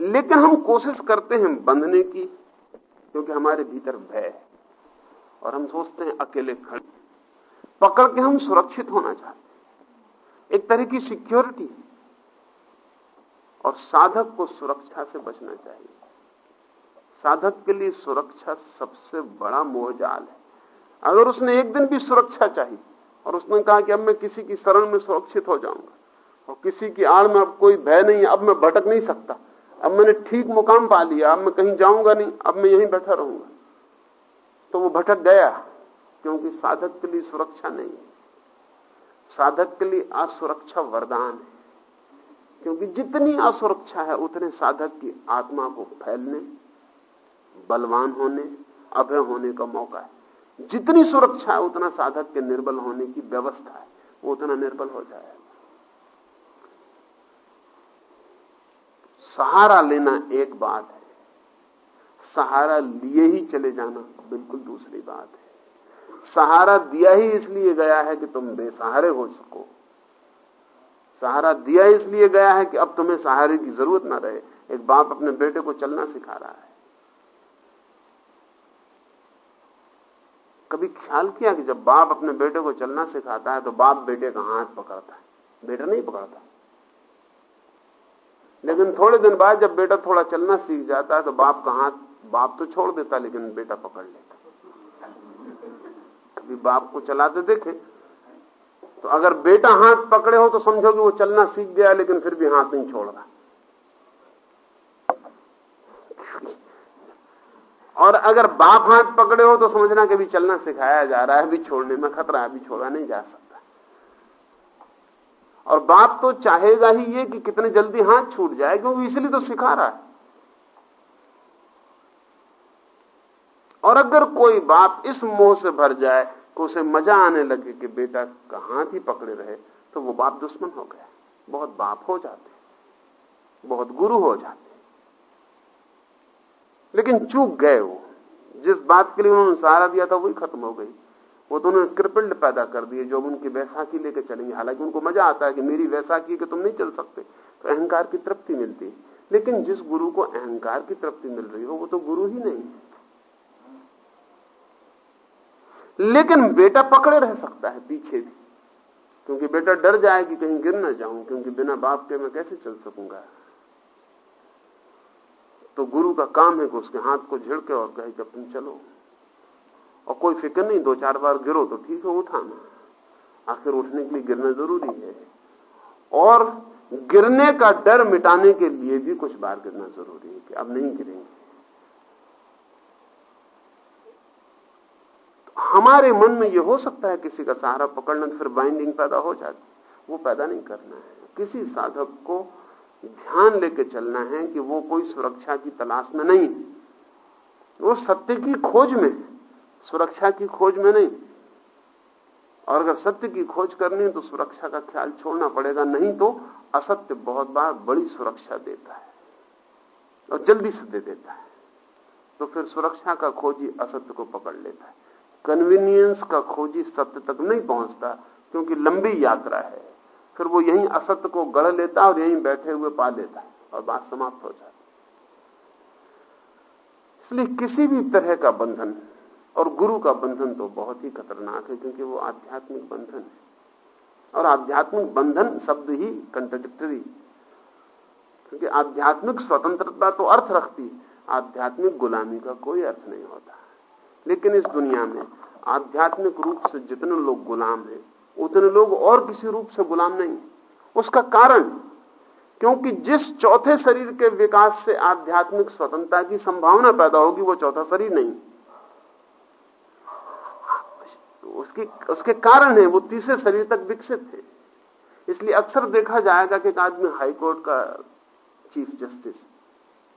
लेकिन हम कोशिश करते हैं बंधने की, क्योंकि हमारे भीतर भय है, और हम सोचते हैं अकेले खड़े पकड़ के हम सुरक्षित होना चाहते हैं। एक तरह की सिक्योरिटी और साधक को सुरक्षा से बचना चाहिए। साधक के लिए सुरक्षा सबसे बड़ा मोहजाल है। अगर उसने एक दिन भी सुरक्षा चाहिए, और उसने कहा कि अब मैं किसी की शरण में सुरक्षित हो जाऊँगा, और किसी की आड़ में अब कोई भय नहीं है, अब मैं भटक नहीं सकता, अब मैंने ठीक मुकाम पा लिया, अब मैं कहीं जाऊँगा नहीं, अब मैं यहीं बैठा रहूँगा। तो वो भटक गया, क्योंकि साधक के लिए सुरक्षा नहीं है। साधक के लिए असुरक्षा वरदान है, क्योंकि जितनी असुरक्षा है, उतने साधक की आत्मा को फैलने, बलवान होने, अभय होने का मौका है। जितनी सुरक्षा है, उतना साधक के निर्बल होने की व्यवस्था है। वो उतना निर्बल हो जाएगा सहारा लेना एक बात है। सहारा लिए ही चले जाना बिल्कुल दूसरी बात है। सहारा दिया ही इसलिए गया है कि तुम बेसहारे हो सको। सहारा दिया इसलिए गया है कि अब तुम्हें सहारे की ज़रूरत ना रहे। एक बाप अपने बेटे को चलना सिखा रहा है। कभी ख्याल किया कि जब बाप अपने बेटे को चलना सिखाता है तो बाप बेटे का हाथ पकड़ता है। बेटा नहीं पकड़ता। लेकिन थोड़े दिन बाद जब बेटा थोड़ा चलना सीख जाता है तो बाप का हाथ, बाप तो छोड़ देता, लेकिन बेटा पकड़ लेता। कभी बाप को चलाते देखे। तो अगर बेटा हाथ पकड़े हो तो समझो कि वो चलना सीख गया, लेकिन फिर भी हाथ नहीं छोड़ रहा। और अगर बाप हाथ पकड़े हो तो समझना कि चलना सिखाया जा रहा है, अभी छोड़ने में खतरा है, अभी छोड़ा नहीं जा सकता। और बाप तो चाहेगा ही ये कि कितने जल्दी हाथ छूट जाए, क्योंकि इसलिए तो सिखा रहा है। और अगर कोई बाप इस मोह से भर जाए कि उसे मज़ा आने लगे कि बेटा का हाथ ही पकड़े रहे तो वो बाप दुश्मन हो गया। बहुत बाप हो जाते बहुत गुरु हो जाते लेकिन चूक गए वो। जिस बात के लिए उन्होंने सहारा दिया था, वही खत्म हो गई। वो तो उन्होंने क्रिपल्ड पैदा कर दिए जो उनकी वैसाखी लेकर चलेंगे। हालाँकि उनको मज़ा आता है कि मेरी वैसाखी कि तुम नहीं चल सकते। तो अहंकार की तृप्ति मिलती है। लेकिन जिस गुरु को अहंकार की तृप्ति मिल रही हो, वो तो गुरु ही नहीं। है लेकिन बेटा पकड़े रह सकता है पीछे भी। क्योंकि बेटा डर जाए कि कहीं गिर ना जाऊँ, क्योंकि बिना बाप के मैं कैसे चल सकूँगा? तो गुरु का काम है कि उसके हाथ को झिड़के और कहे कि तुम चलो। और कोई फ़िक्र नहीं दो चार बार गिरो तो ठीक है उठाना आखिर उठने के लिए गिरना ज़रूरी है। और गिरने का डर मिटाने के लिए भी कुछ बार गिरना ज़रूरी है कि अब नहीं गिरेंगे। हमारे मन में यह हो सकता है किसी का सहारा पकड़ना तो फिर बाइंडिंग पैदा हो जाती वो पैदा नहीं करना है। किसी साधक को ध्यान लेके चलना है कि वो कोई सुरक्षा की तलाश में नहीं वो सत्य की खोज में सुरक्षा की खोज में नहीं। और अगर सत्य की खोज करनी तो सुरक्षा का ख्याल छोड़ना पड़ेगा, नहीं तो असत्य बहुत बार बड़ी सुरक्षा देता है और जल्दी से दे देता है। तो फिर सुरक्षा का खोजी असत्य को पकड़ लेता है। कन्वीनियंस का खोजी सत्य तक नहीं पहुँचता, क्योंकि लंबी यात्रा है। फिर वो यहीं असत्य को गढ़ लेता है और यहीं बैठे हुए पा लेता है और बात समाप्त हो जाती इसलिए किसी भी तरह का बंधन और गुरु का बंधन तो बहुत ही खतरनाक है, क्योंकि वो आध्यात्मिक बंधन है। और आध्यात्मिक बंधन शब्द ही कंट्रडिक्टरी क्योंकि आध्यात्मिक स्वतंत्रता तो अर्थ रखती आध्यात्मिक गुलामी का कोई अर्थ नहीं होता। लेकिन इस दुनिया में आध्यात्मिक रूप से जितने लोग गुलाम हैं उतने लोग और किसी रूप से गुलाम नहीं। उसका कारण, क्योंकि जिस चौथे शरीर के विकास से आध्यात्मिक स्वतंत्रता की संभावना पैदा होगी, वो चौथा शरीर नहीं। उसकी, उसके कारण है, वो तीसरे शरीर तक विकसित है। इसलिए अक्सर देखा जाएगा कि एक आदमी हाईकोर्ट का चीफ जस्टिस,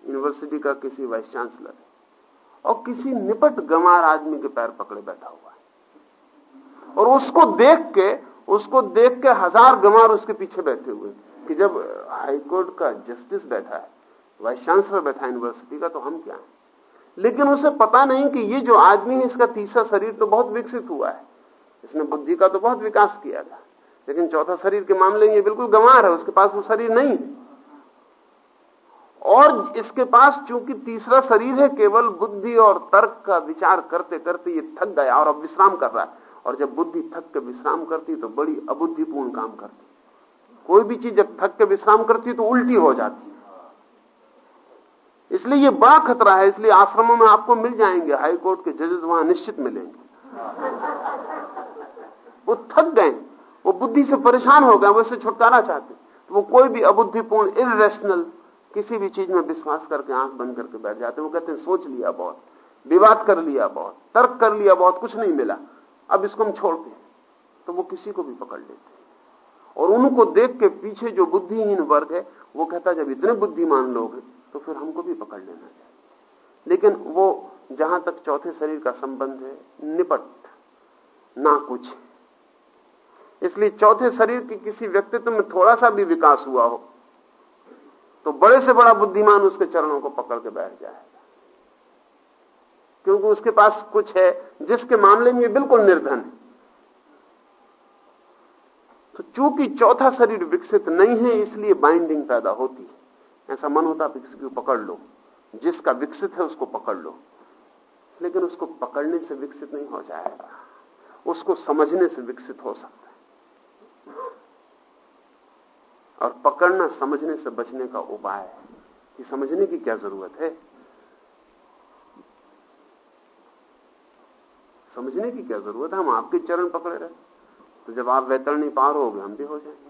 यूनिवर्सिटी का किसी वाइस चांसलर, और किसी निपट गंवार आदमी के पैर पकड़े बैठा हुआ और उसको देख के, उसको देख के हज़ार गंवार उसके पीछे बैठे हुए कि जब हाईकोर्ट का जस्टिस बैठा है, वाइस चांसलर बैठा है यूनिवर्सिटी का तो हम क्या है? लेकिन उसे पता नहीं कि ये जो आदमी है, इसका तीसरा शरीर तो बहुत विकसित हुआ है। इसने बुद्धि का तो बहुत विकास किया था, लेकिन चौथा शरीर के मामले में ये बिल्कुल गंवार है, उसके पास वो शरीर नहीं और इसके पास चूँकि तीसरा शरीर है, केवल बुद्धि और तर्क का विचार करते करते ये थक गया और अब विश्राम कर रहा है। और जब बुद्धि थक के विश्राम करती तो बड़ी अबुद्धिपूर्ण काम करती। कोई भी चीज़ जब थक के विश्राम करती तो उल्टी हो जाती। इसलिए ये बड़ा खतरा है, इसलिए आश्रमों में आपको मिल जाएँगे हाईकोर्ट के जजेस वहाँ निश्चित मिलेंगे। वो थक गए, वो बुद्धि से परेशान हो गए, वो इससे छुटकारा चाहते। तो वो कोई भी अबुद्धिपूर्ण इरेशनल किसी भी चीज़ में विश्वास करके आँख बंद करके बैठ जाते वो कहते हैं, सोच लिया बहुत, विवाद कर लिया बहुत, तर्क कर लिया बहुत, कुछ नहीं मिला। अब इसको हम छोड़ते तो वो किसी को भी पकड़ लेते और उनको देख के पीछे जो बुद्धिहीन वर्ग है, वो कहता जब इतने बुद्धिमान लोग हैं तो फिर हमको भी पकड़ लेना चाहिए। लेकिन वो जहाँ तक चौथे शरीर का संबंध है, निपट ना कुछ इसलिए चौथे शरीर के किसी व्यक्तित्व में थोड़ा सा भी विकास हुआ हो तो बड़े से बड़ा बुद्धिमान उसके चरणों को पकड़ के बैठ जाएगा क्योंकि उसके पास कुछ है, जिसके मामले में बिल्कुल निर्धन है। तो चूँकि चौथा शरीर विकसित नहीं है, इसलिए बाइंडिंग पैदा होती है। ऐसा मन होता है किसी को पकड़ लो। जिसका विकसित है, उसको पकड़ लो। लेकिन उसको पकड़ने से विकसित नहीं हो जाएगा। उसको समझने से विकसित हो सकता है। और पकड़ना, समझने से बचने का उपाय है। कि समझने की क्या ज़रूरत है? समझने की क्या ज़रूरत है? हम आपके चरण पकड़े रहे। तो जब आप वैतरणी पार हो गए, हम भी हो जाएँगे।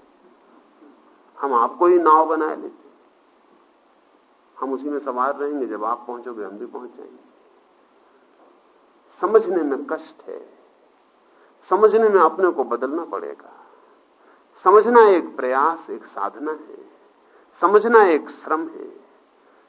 हम आपको ही नाव बनाए लेते हम उसी में सवार रहेंगे। जब आप पहुंचोगे, हम भी पहुँच जाएँगे। समझने में कष्ट है। समझने में अपने को बदलना पड़ेगा। समझना एक प्रयास, एक साधना है। समझना एक श्रम है।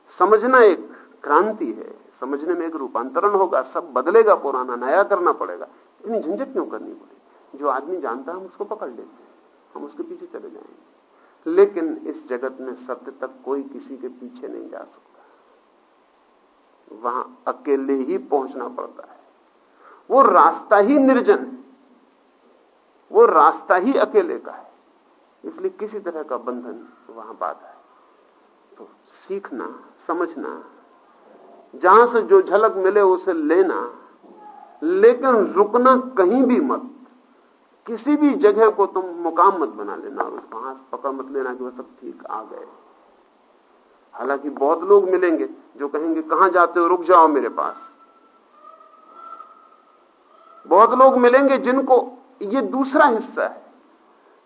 समझना एक क्रांति है। समझने में एक रूपांतरण होगा, सब बदलेगा, पुराना नया करना पड़ेगा। इतनी झंझट क्यों करनी पड़ेगी? जो आदमी जानता है, हम उसको पकड़ लेते हैं, हम उसके पीछे चले जाएँगे। लेकिन इस जगत में सत्य तक कोई किसी के पीछे नहीं जा सकता। वहाँ अकेले ही पहुँचना पड़ता है। वो रास्ता ही निर्जन वो रास्ता ही अकेले का है। इसलिए किसी तरह का बंधन वहाँ बाधा है। तो सीखना, समझना जहाँ से जो झलक मिले उसे लेना। लेकिन रुकना कहीं भी मत। किसी भी जगह को तुम मुकाम मत बना लेना और वहाँ से पकड़ मत लेना कि वह सब ठीक आ गए। हालाँकि बहुत लोग मिलेंगे जो कहेंगे, कहाँ जाते हो? रुक जाओ मेरे पास। बहुत लोग मिलेंगे जिनको ये दूसरा हिस्सा है।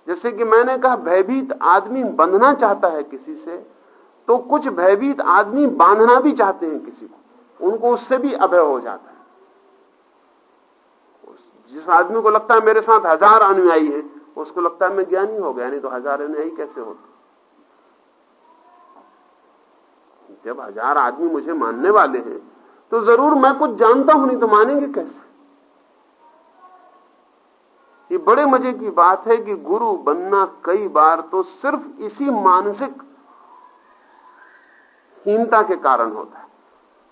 जैसे कि मैंने कहा, भयभीत आदमी बंधना चाहता है किसी से तो कुछ भयभीत आदमी बांधना भी चाहते हैं किसी को। उनको उससे भी अभय हो जाता है। जिस आदमी को लगता है मेरे साथ हज़ार अनुयायी है, उसको लगता है मैं ज्ञानी हो गया, नहीं तो हज़ार अनुयायी कैसे होते? जब हज़ार आदमी मुझे मानने वाले हैं तो ज़रूर मैं कुछ जानता हूँ, नहीं तो मानेंगे कैसे? ये बड़े मज़े की बात है कि गुरु बनना कई बार तो सिर्फ़ इसी मानसिक हीनता के कारण होता है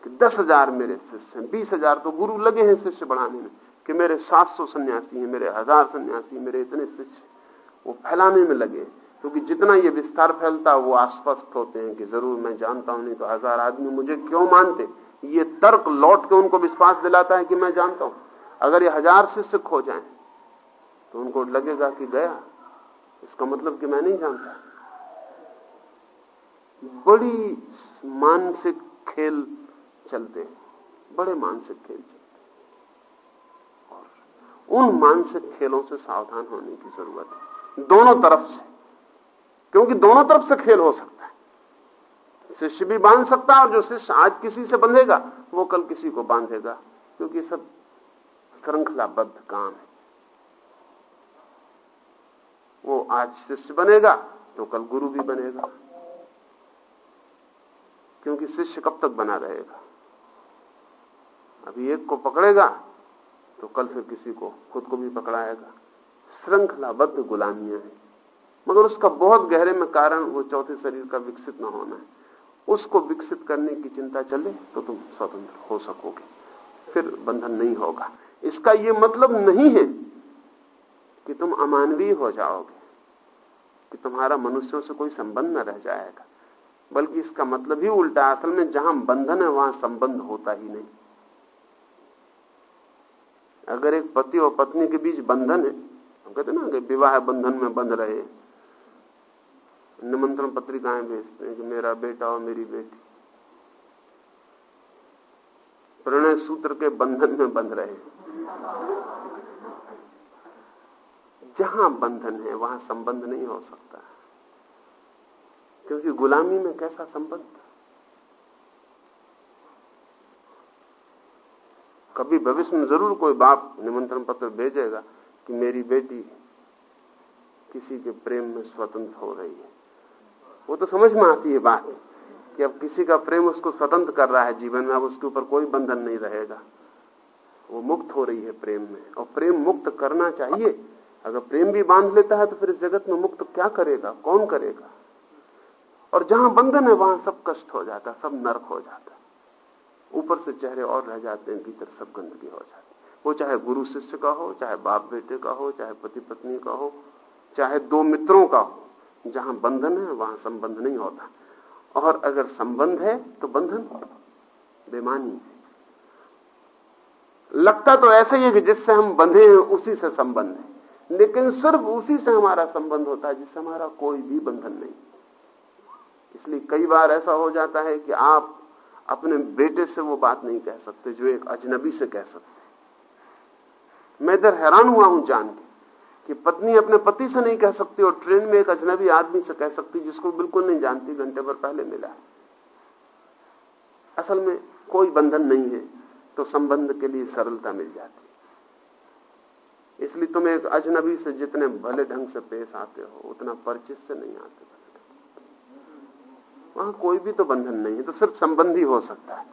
कि दस हज़ार मेरे शिष्य हैं, बीस हज़ार तो गुरु लगे हैं शिष्य बढ़ाने में कि मेरे सात सौ सन्यासी हैं, मेरे हज़ार सन्यासी मेरे इतने शिष्य वो फैलाने में लगे क्योंकि तो जितना ये विस्तार फैलता, वो आश्वस्त होते हैं कि ज़रूर मैं जानता हूँ, नहीं तो हज़ार आदमी मुझे क्यों मानते? ये तर्क लौट के उनको विश्वास दिलाता है कि मैं जानता हूँ। अगर ये हज़ार शिष्य खो जाए तो उनको लगेगा कि गया। इसका मतलब कि मैं नहीं जानता। बड़ी मानसिक खेल चलते हैं। बड़े मानसिक खेल चलते हैं। और उन मानसिक खेलों से सावधान होने की ज़रूरत है। दोनों तरफ़ से। क्योंकि दोनों तरफ़ से खेल हो सकता है। शिष्य भी बाँध सकता है और जो शिष्य आज किसी से बंधेगा, वो कल किसी को बांधेगा। क्योंकि सब श्रृंखलाबद्ध काम है। वो आज शिष्य बनेगा तो कल गुरु भी बनेगा। क्योंकि शिष्य कब तक बना रहेगा? अभी एक को पकड़ेगा तो कल फिर किसी को, खुद को भी पकड़ाएगा। श्रृंखलाबद्ध गुलामियाँ हैं। मगर उसका बहुत गहरे में कारण वो चौथे शरीर का विकसित न होना है। उसको विकसित करने की चिंता चले तो तुम स्वतंत्र हो सकोगे। फिर बंधन नहीं होगा। इसका यह मतलब नहीं है कि तुम अमानवीय हो जाओगे, कि तुम्हारा मनुष्यों से कोई संबंध न रह जाएगा। बल्कि इसका मतलब ही उल्टा असल में जहाँ बंधन है, वहाँ संबंध होता ही नहीं। अगर एक पति और पत्नी के बीच बंधन है, हम कहते ना कि विवाह बंधन में बंध रहे निमंत्रण पत्रिकाएँ भेजते हैं कि मेरा बेटा और मेरी बेटी। प्रणय सूत्र के बंधन में बंध रहे जहाँ बंधन है, वहाँ संबंध नहीं हो सकता। क्योंकि गुलामी में कैसा संबंध कभी भविष्य में ज़रूर कोई बाप निमंत्रण पत्र भेजेगा कि मेरी बेटी किसी के प्रेम में स्वतंत्र हो रही है। वो तो समझ में आती है बात कि अब किसी का प्रेम उसको स्वतंत्र कर रहा है जीवन में, अब उसके ऊपर कोई बंधन नहीं रहेगा। वो मुक्त हो रही है प्रेम में। और प्रेम मुक्त करना चाहिए। अगर प्रेम भी बाँध लेता है तो फिर इस जगत में मुक्त क्या करेगा? कौन करेगा? और जहाँ बंधन है, वहाँ सब कष्ट हो जाता, सब नर्क हो जाता। ऊपर से चेहरे और रह जाते हैं, भीतर सब गंदगी हो जाती। वो चाहे गुरु शिष्य का हो, चाहे बाप बेटे का हो, चाहे पति पत्नी का हो, चाहे दो मित्रों का हो, जहाँ बंधन है, वहाँ संबंध नहीं होता। और अगर संबंध है तो बंधन बेमानी है। लगता तो ऐसा ही है कि जिससे हम बंधे हैं, उसी से संबंध है। लेकिन सिर्फ़ उसी से हमारा संबंध होता है, जिससे हमारा कोई भी बंधन नहीं। इसलिए कई बार ऐसा हो जाता है कि आप अपने बेटे से वो बात नहीं कह सकते, जो एक अजनबी से कह सकते मैं इधर हैरान हुआ हूँ जान के, कि पत्नी अपने पति से नहीं कह सकती और ट्रेन में एक अजनबी आदमी से कह सकती जिसको बिल्कुल नहीं जानती, घंटे भर पहले मिला। असल में कोई बंधन नहीं है तो संबंध के लिए सरलता मिल जाती इसलिए तुम एक अजनबी से जितने भले ढंग से पेश आते हो, उतना परिचित से नहीं आते। वहाँ कोई भी तो बंधन नहीं है तो सिर्फ़ संबंधी हो सकता है।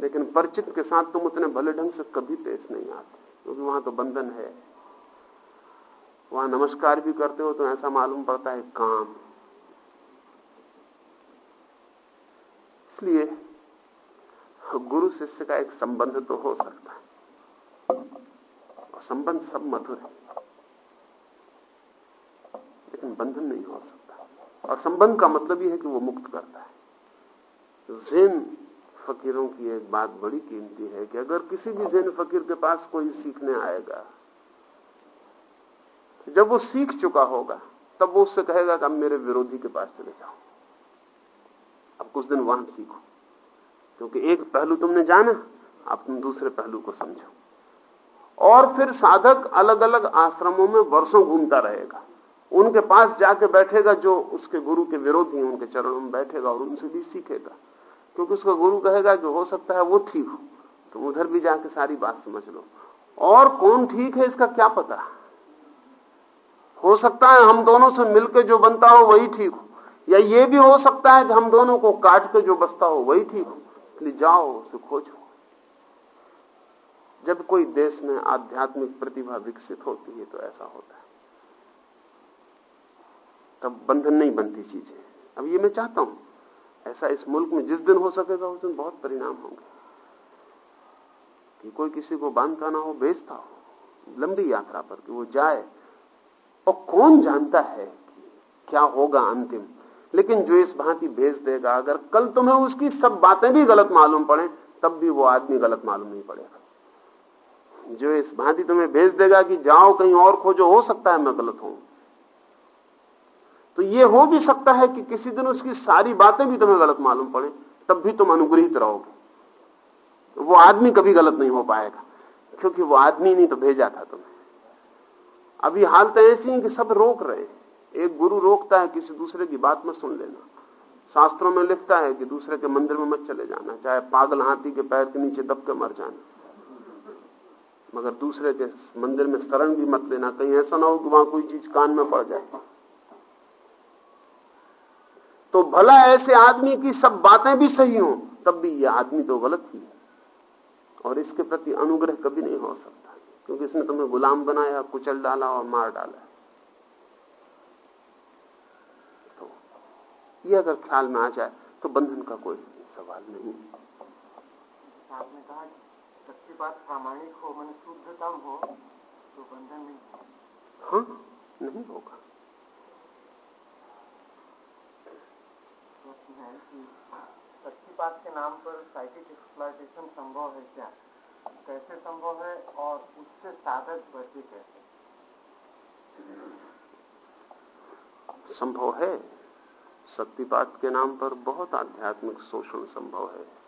लेकिन परिचित के साथ तुम उतने भले ढंग से कभी पेश नहीं आते, क्योंकि वहाँ तो बंधन है। वहाँ नमस्कार भी करते हो तो ऐसा मालूम पड़ता है काम। इसलिए गुरु शिष्य का एक संबंध तो हो सकता है। और संबंध सब मधुर है। लेकिन बंधन नहीं हो सकता। और संबंध का मतलब यह है कि वो मुक्त करता है। जैन फकीरों की एक बात बड़ी कीमती है कि अगर किसी भी जैन फकीर के पास कोई सीखने आएगा, जब वो सीख चुका होगा, तब वो उससे कहेगा कि अब मेरे विरोधी के पास चले जाओ। अब कुछ दिन वहाँ सीखो, क्योंकि एक पहलू तुमने जाना, अब तुम दूसरे पहलू को समझो। और फिर साधक अलग अलग आश्रमों में वर्षों घूमता रहेगा। उनके पास जाके बैठेगा जो उसके गुरु के विरोधी हैं, उनके चरणों में बैठेगा और उनसे भी सीखेगा। क्योंकि उसका गुरु कहेगा कि हो सकता है वो ठीक हो। तो उधर भी जाके सारी बात समझ लो। और कौन ठीक है, इसका क्या पता? हो सकता है हम दोनों से मिलकर जो बनता हो वही ठीक हो। या ये भी हो सकता है कि हम दोनों को काट के जो बसता हो वही ठीक हो। इसलिए जाओ, उसे खोजो। जब कोई देश में आध्यात्मिक प्रतिभा विकसित होती है तो ऐसा होता है। तब बंधन नहीं बनती चीज़ें। अब ये मैं चाहता हूँ, ऐसा इस मुल्क में जिस दिन हो सकेगा, उस दिन बहुत परिणाम होंगे। कि कोई किसी को बांधता ना हो, भेजता हो, लंबी यात्रा पर कि वो जाए, और कौन जानता है कि क्या होगा अंतिम? लेकिन जो इस भांति भेज देगा, अगर कल तुम्हें उसकी सब बातें भी गलत मालूम पड़े, तब भी वो आदमी गलत मालूम नहीं पड़ेगा। जो इस भांति तुम्हें भेज देगा कि जाओ कहीं और खोजो, हो सकता है मैं गलत हूँ। तो ये हो भी सकता है कि किसी दिन उसकी सारी बातें भी तुम्हें गलत मालूम पड़े, तब भी तुम अनुग्रहित रहोगे। वो आदमी कभी गलत नहीं हो पाएगा, क्योंकि वो आदमी नहीं तो भेजा था तुम्हें। अभी हालत ऐसी है कि सब रोक रहे एक गुरु रोकता है, किसी दूसरे की बात में सुन लेना। शास्त्रों में लिखता है कि दूसरे के मंदिर में मत चले जाना, चाहे पागल हाथी के पैर के नीचे दब के मर जाना। मगर दूसरे के मंदिर में शरण भी मत लेना, कहीं ऐसा ना हो कि वहाँ कोई चीज़ कान में पड़ जाए। तो भला ऐसे आदमी की सब बातें भी सही हो तब भी ये आदमी तो गलत ही है। और इसके प्रति अनुग्रह कभी नहीं हो सकता क्योंकि इसने तुम्हें गुलाम बनाया कुचल डाला और मार डाला तो ये अगर ख्याल में आ जाए तो बंधन का कोई सवाल नहीं। आपने कहा सच्ची बात प्रामाणिक हो मन शुद्धतम हो तो बंधन नहीं। हाँ नहीं होगा। प्रश्न है कि सच्ची बात के नाम पर साइकिक एक्सप्लाइटेशन संभव है क्या? कैसे संभव है और उससे साधक बचे कैसे? संभव है। शक्तिपात के नाम पर बहुत आध्यात्मिक शोषण संभव है।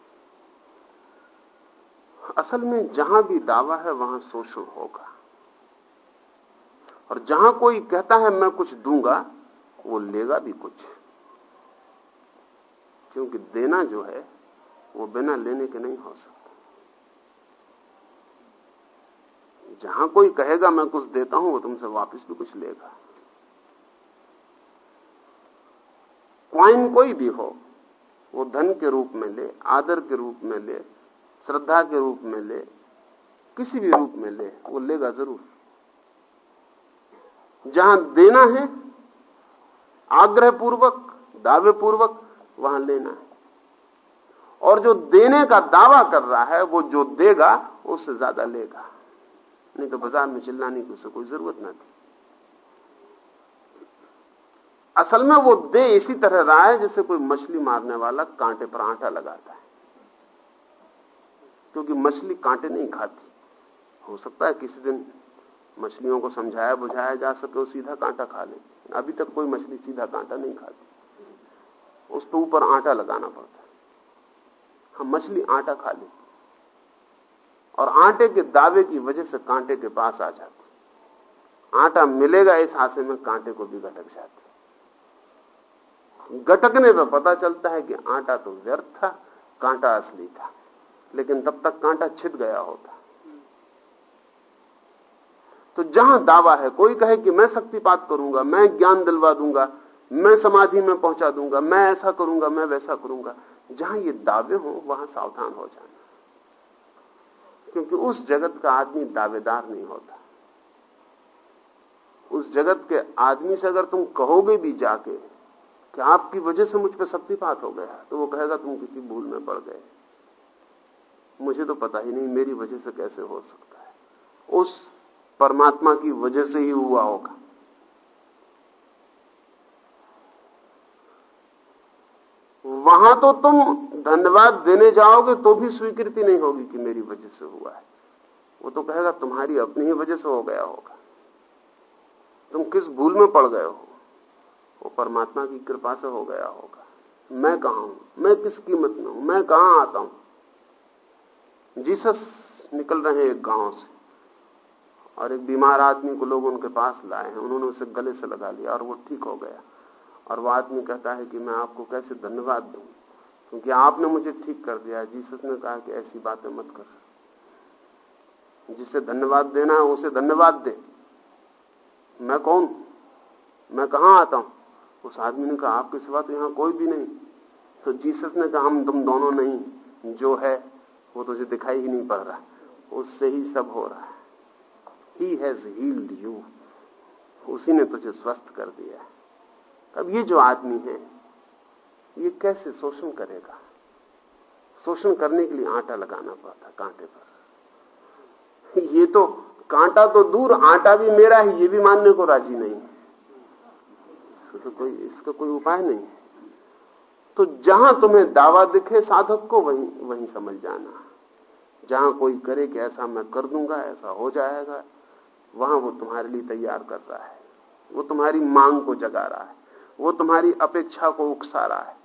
असल में जहाँ भी दावा है, वहाँ शोषण होगा। और जहाँ कोई कहता है, मैं कुछ दूँगा, वो लेगा भी कुछ। क्योंकि देना जो है, वो बिना लेने के नहीं हो सकता। जहाँ कोई कहेगा, मैं कुछ देता हूँ, वो तुमसे वापस भी कुछ लेगा। क्वाइन कोई भी हो, वो धन के रूप में ले, आदर के रूप में ले, श्रद्धा के रूप में ले, किसी भी रूप में ले, वो लेगा ज़रूर। जहाँ देना है आग्रह पूर्वक दावे पूर्वक वहाँ लेना है। और जो देने का दावा कर रहा है, वो जो देगा उससे ज़्यादा लेगा। नहीं तो बाज़ार में चिल्लाने की उसे कोई ज़रूरत ना थी। असल में वो दे इसी तरह रहा है, जैसे कोई मछली मारने वाला कांटे पर आटा लगाता है। क्योंकि मछली कांटे नहीं खाती। हो सकता है किसी दिन मछलियों को समझाया बुझाया जा सके, वो सीधा कांटा खा ले। अभी तक कोई मछली सीधा कांटा नहीं खाती। उस पर ऊपर आटा लगाना पड़ता हम मछली आटा खा लेती और आटे के दावे की वजह से कांटे के पास आ जाती आटा मिलेगा इस हाथे में, कांटे को भी घटक जाती गटकने पर पता चलता है कि आटा तो व्यर्थ था, कांटा असली था। लेकिन तब तक कांटा छिद गया होता। तो जहाँ दावा है, कोई कहे कि मैं शक्तिपात करूँगा, मैं ज्ञान दिलवा दूँगा मैं समाधि में पहुँचा दूँगा, मैं ऐसा करूँगा, मैं वैसा करूँगा। जहाँ ये दावे हो, वहाँ सावधान हो जाना। क्योंकि उस जगत का आदमी दावेदार नहीं होता। उस जगत के आदमी से अगर तुम कहोगे भी जाके कि आपकी वजह से मुझ पर शक्तिपात हो गया तो वो कहेगा, तुम किसी भूल में पड़ गए। मुझे तो पता ही नहीं, मेरी वजह से कैसे हो सकता है। उस परमात्मा की वजह से ही हुआ होगा। वहाँ तो तुम धन्यवाद देने जाओगे तो भी स्वीकृति नहीं होगी कि मेरी वजह से हुआ है। वो तो कहेगा, तुम्हारी अपनी ही वजह से हो गया होगा। तुम किस भूल में पड़ गए हो? वो परमात्मा की कृपा से हो गया होगा। मैं कहा हूँ? मैं किस कीमत में हूँ? मैं कहाँ आता हूँ? जीसस निकल रहे हैं एक गाँव से और एक बीमार आदमी को लोग उनके पास लाए हैं। उन्होंने उसे गले से लगा लिया और वो ठीक हो गया। और वो आदमी कहता है कि मैं आपको कैसे धन्यवाद दूँ? क्योंकि आपने मुझे ठीक कर दिया जीसस ने कहा कि ऐसी बातें मत कर। जिसे धन्यवाद देना है, उसे धन्यवाद दे। मैं कौन? मैं कहा आता हूँ? उस आदमी ने कहा, आपके सिवा तो यहाँ कोई भी नहीं। तो जीसस ने कहा, हम तुम दोनों नहीं। जो है, वो तुझे दिखाई ही नहीं पड़ रहा। उससे ही सब हो रहा है। ही हैज़ हील्ड यू उसी ने तुझे स्वस्थ कर दिया है। अब ये जो आदमी है, ये कैसे शोषण करेगा? शोषण करने के लिए आटा लगाना पड़ता कांटे पर। ये तो कांटा तो दूर, आटा भी मेरा है, ये भी मानने को राज़ी नहीं तो कोई, इसका कोई उपाय नहीं तो जहाँ तुम्हें दावा दिखे, साधक को वहीं वहीं समझ जाना। जहाँ कोई करे कि ऐसा मैं कर दूँगा, ऐसा हो जाएगा, वहाँ वो तुम्हारे लिए तैयार कर रहा है। वो तुम्हारी मांग को जगा रहा है। वो तुम्हारी अपेक्षा को उकसा रहा है।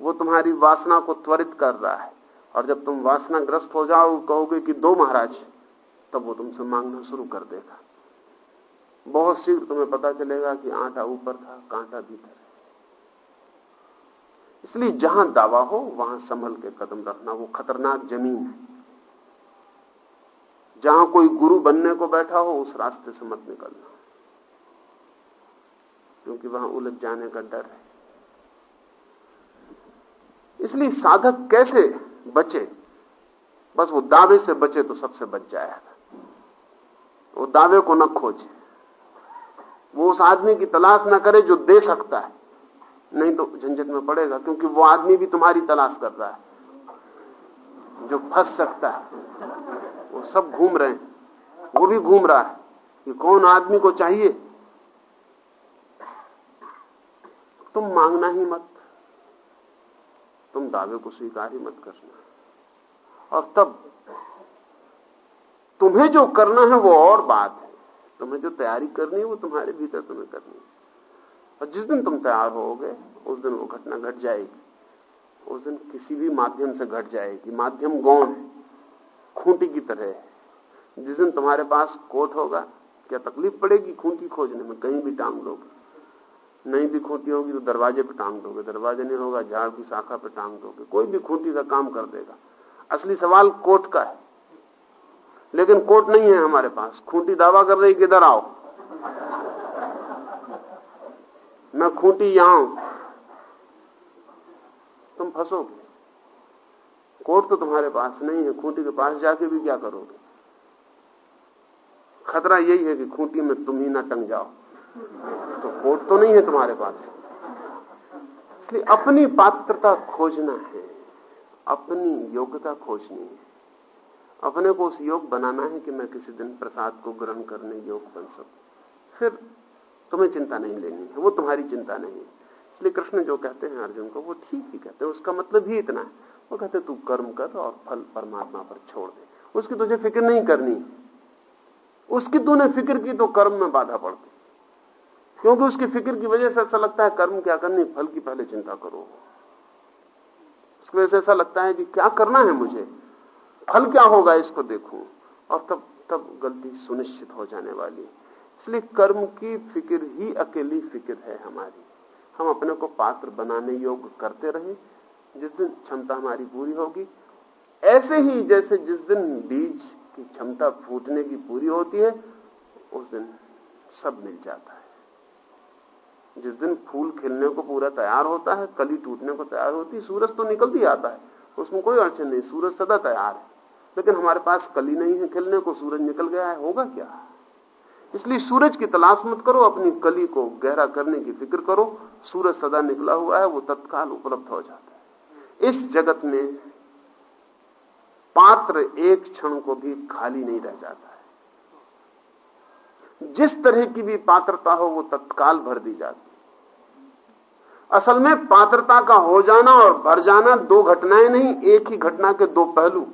वो तुम्हारी वासना को त्वरित कर रहा है। और जब तुम वासना ग्रस्त हो जाओ, कहोगे कि दो महाराज, तब वो तुमसे मांगना शुरू कर देगा। बहुत शीघ्र तुम्हें पता चलेगा कि आटा ऊपर था, कांटा भीतर इसलिए जहाँ दावा हो, वहाँ संभल के कदम रखना। वो खतरनाक ज़मीन है। जहाँ कोई गुरु बनने को बैठा हो, उस रास्ते से मत निकलना। क्योंकि वहाँ उलझ जाने का डर है। इसलिए साधक कैसे बचे? बस वो दावे से बचे तो सबसे बच जाएगा। वो दावे को न खोजे। वो उस आदमी की तलाश ना करे जो दे सकता है। नहीं तो झंझट में पड़ेगा, क्योंकि वो आदमी भी तुम्हारी तलाश कर रहा है। जो फंस सकता है, वो सब घूम रहे हैं। वो भी घूम रहा है कि कौन आदमी को चाहिए? तुम मांगना ही मत। तुम दावे को स्वीकार ही मत करना। और तब तुम्हें जो करना है वो और बात है। तुम्हें जो तैयारी करनी है वो तुम्हारे भीतर तुम्हें करनी है। और जिस दिन तुम तैयार होगे, उस दिन वो घटना घट जाएगी। उस दिन किसी भी माध्यम से घट जाएगी। माध्यम गौण, खूंटी की तरह जिस दिन तुम्हारे पास कोट होगा, क्या तकलीफ़ पड़ेगी खूंटी खोजने में? कहीं भी टांग लोगे। नहीं भी खूंटी होगी तो दरवाजे पे टांग दोगे। दरवाजे नहीं होगा, झाड़ की शाखा पे टांग दोगे। कोई भी खूंटी का काम कर देगा। असली सवाल कोर्ट का है। लेकिन कोर्ट नहीं है हमारे पास। खूंटी दावा कर रही कि इधर आओ? मैं खूंटी यहाँ हूँ। तुम फंसोगे। कोर्ट तो तुम्हारे पास नहीं है। खूंटी के पास जाके भी क्या करोगे? खतरा यही है कि खूंटी में तुम ही ना टंग जाओ। तो कोट तो नहीं है तुम्हारे पास। इसलिए अपनी पात्रता खोजना है, अपनी योग्यता खोजनी है। अपने को उस योग बनाना है कि मैं किसी दिन प्रसाद को ग्रहण करने योग बन सकूँ। फिर तुम्हें चिंता नहीं लेनी है, वो तुम्हारी चिंता नहीं है। इसलिए कृष्ण जो कहते हैं अर्जुन को, वो ठीक ही कहते हैं, उसका मतलब ही इतना है। वो कहते तू कर्म कर और फल परमात्मा पर छोड़ दे। उसकी तुझे फ़िक्र नहीं करनी। उसकी तूने फ़िक्र की तो कर्म में बाधा पड़ती क्योंकि उसकी फ़िक्र की वजह से ऐसा लगता है कर्म क्या करनी, फल की पहले चिंता करो। उसकी वजह से ऐसा लगता है कि क्या करना है मुझे? फल क्या होगा इसको देखूँ। और तब तब गलती सुनिश्चित हो जाने वाली इसलिए कर्म की फ़िक्र ही अकेली फ़िक्र है हमारी। हम अपने को पात्र बनाने योग्य करते रहे। जिस दिन क्षमता हमारी पूरी होगी, ऐसे ही जैसे जिस दिन बीज की क्षमता फूटने की पूरी होती है, उस दिन सब मिल जाता है। जिस दिन फूल खिलने को पूरा तैयार होता है, कली टूटने को तैयार होती है, सूरज तो निकल भी आता है, उसमें कोई अड़चन नहीं, सूरज सदा तैयार है। लेकिन हमारे पास कली नहीं है, खिलने को सूरज निकल गया है, होगा क्या? इसलिए सूरज की तलाश मत करो, अपनी कली को गहरा करने की फ़िक्र करो, सूरज सदा निकला हुआ है, वो तत्काल उपलब्ध हो जाता है। इस जगत में पात्र एक क्षण को भी खाली नहीं रह जाता है। जिस तरह की भी पात्रता हो, वो तत्काल भर दी जाती असल में पात्रता का हो जाना और भर जाना दो घटनाएँ नहीं, एक ही घटना के दो पहलू।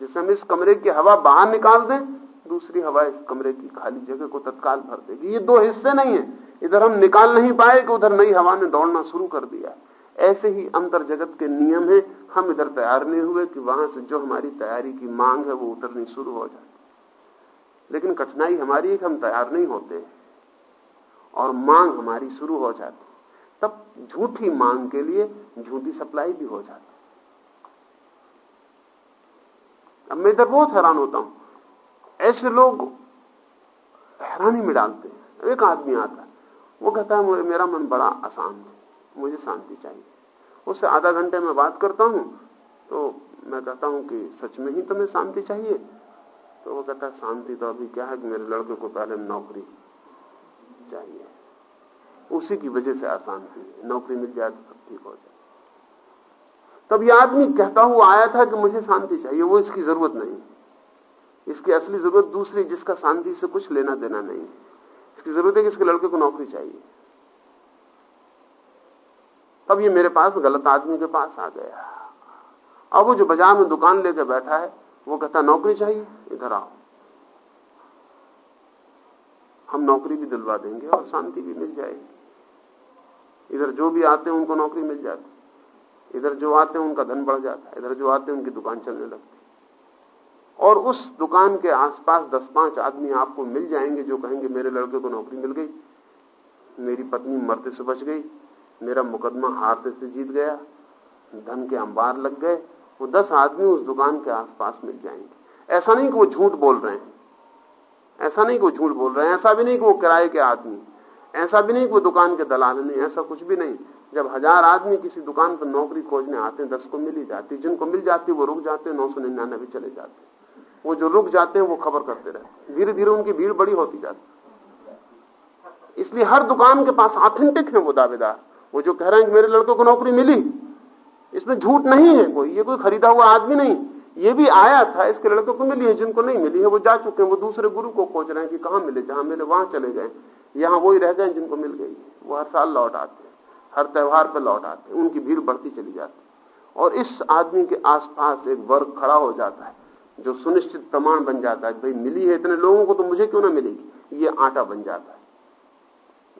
जैसे हम इस कमरे की हवा बाहर निकाल दें, दूसरी हवा इस कमरे की खाली जगह को तत्काल भर देगी। ये दो हिस्से नहीं है। इधर हम निकाल नहीं पाए कि उधर नई हवा ने दौड़ना शुरू कर दिया। ऐसे ही अंतर जगत के नियम है। हम इधर तैयार नहीं हुए कि वहाँ से जो हमारी तैयारी की मांग है वो उतरनी शुरू हो जाती लेकिन कठिनाई हमारी है कि हम तैयार नहीं होते। और मांग हमारी शुरू हो जाती। तब झूठी मांग के लिए झूठी सप्लाई भी हो जाती। अब मैं इधर बहुत हैरान होता हूँ। ऐसे लोग हैरानी में डालते हैं। एक आदमी आता है। वो कहता है मेरा मन बड़ा अशांत है। मुझे शांति चाहिए। उससे आधा घंटे में बात करता हूँ तो मैं कहता हूँ कि सच में ही तुम्हें शांति चाहिए? तो वो कहता है, शांति तो अभी क्या है कि मेरे लड़के को पहले नौकरी चाहिए। उसी की वजह से आसान है। नौकरी मिल जाए तो सब ठीक हो जाए। तब यह आदमी कहता हुआ आया था कि मुझे शांति चाहिए, वो इसकी ज़रूरत नहीं। इसकी असली ज़रूरत दूसरी, जिसका शांति से कुछ लेना देना नहीं। इसकी ज़रूरत है कि इसके लड़के को नौकरी चाहिए। तब ये मेरे पास गलत आदमी के पास आ गया। अब वो जो बाज़ार में दुकान लेकर बैठा है, वो कहता, नौकरी चाहिए? इधर आओ। हम नौकरी भी दिलवा देंगे और शांति भी मिल जाएगी। इधर जो भी आते हैं, उनको नौकरी मिल जाती इधर जो आते हैं, उनका धन बढ़ जाता है। इधर जो आते हैं, उनकी दुकान चलने लगती और उस दुकान के आसपास दस पाँच आदमी आपको मिल जाएँगे जो कहेंगे, मेरे लड़के को नौकरी मिल गई। मेरी पत्नी मरते से बच गई। मेरा मुकदमा हारते से जीत गया। धन के अंबार लग गए। वो दस आदमी उस दुकान के आसपास मिल जाएँगे। ऐसा नहीं कि वो झूठ बोल रहे हैं। ऐसा नहीं कि झूठ बोल रहे हैं, ऐसा भी नहीं कि वो किराए के आदमी ऐसा भी नहीं कि वो दुकान के दलाल नहीं ऐसा कुछ भी नहीं। जब हज़ार आदमी किसी दुकान पर नौकरी खोजने आते हैं, दस को मिल ही जाती जिनको मिल जाती वो रुक जाते हैं, नौ सौ निन्यानवे चले जाते वो जो रुक जाते हैं, वो खबर करते रहते धीरे धीरे उनकी भीड़ बड़ी होती जाती इसलिए हर दुकान के पास ऑथेंटिक है वो दावेदार। वो जो कह रहे हैं कि मेरे लड़कों को नौकरी मिली, इसमें झूठ नहीं है कोई, ये कोई खरीदा हुआ आदमी नहीं। ये भी आया था, इसके लड़कों को मिली है, जिनको नहीं मिली है, वो जा चुके हैं, वो दूसरे गुरु को खोज रहे हैं कि कहाँ मिले, जहाँ मिले वहाँ चले गए। यहाँ वही रह गए जिनको मिल गई। वो हर साल लौट आते हैं, हर त्यौहार पर लौट आते हैं, उनकी भीड़ बढ़ती चली जाती है। और इस आदमी के आसपास एक वर्ग खड़ा हो जाता है, जो सुनिश्चित प्रमाण बन जाता है भाई मिली है इतने लोगों को तो मुझे क्यों ना मिलेगी? ये आटा बन जाता है।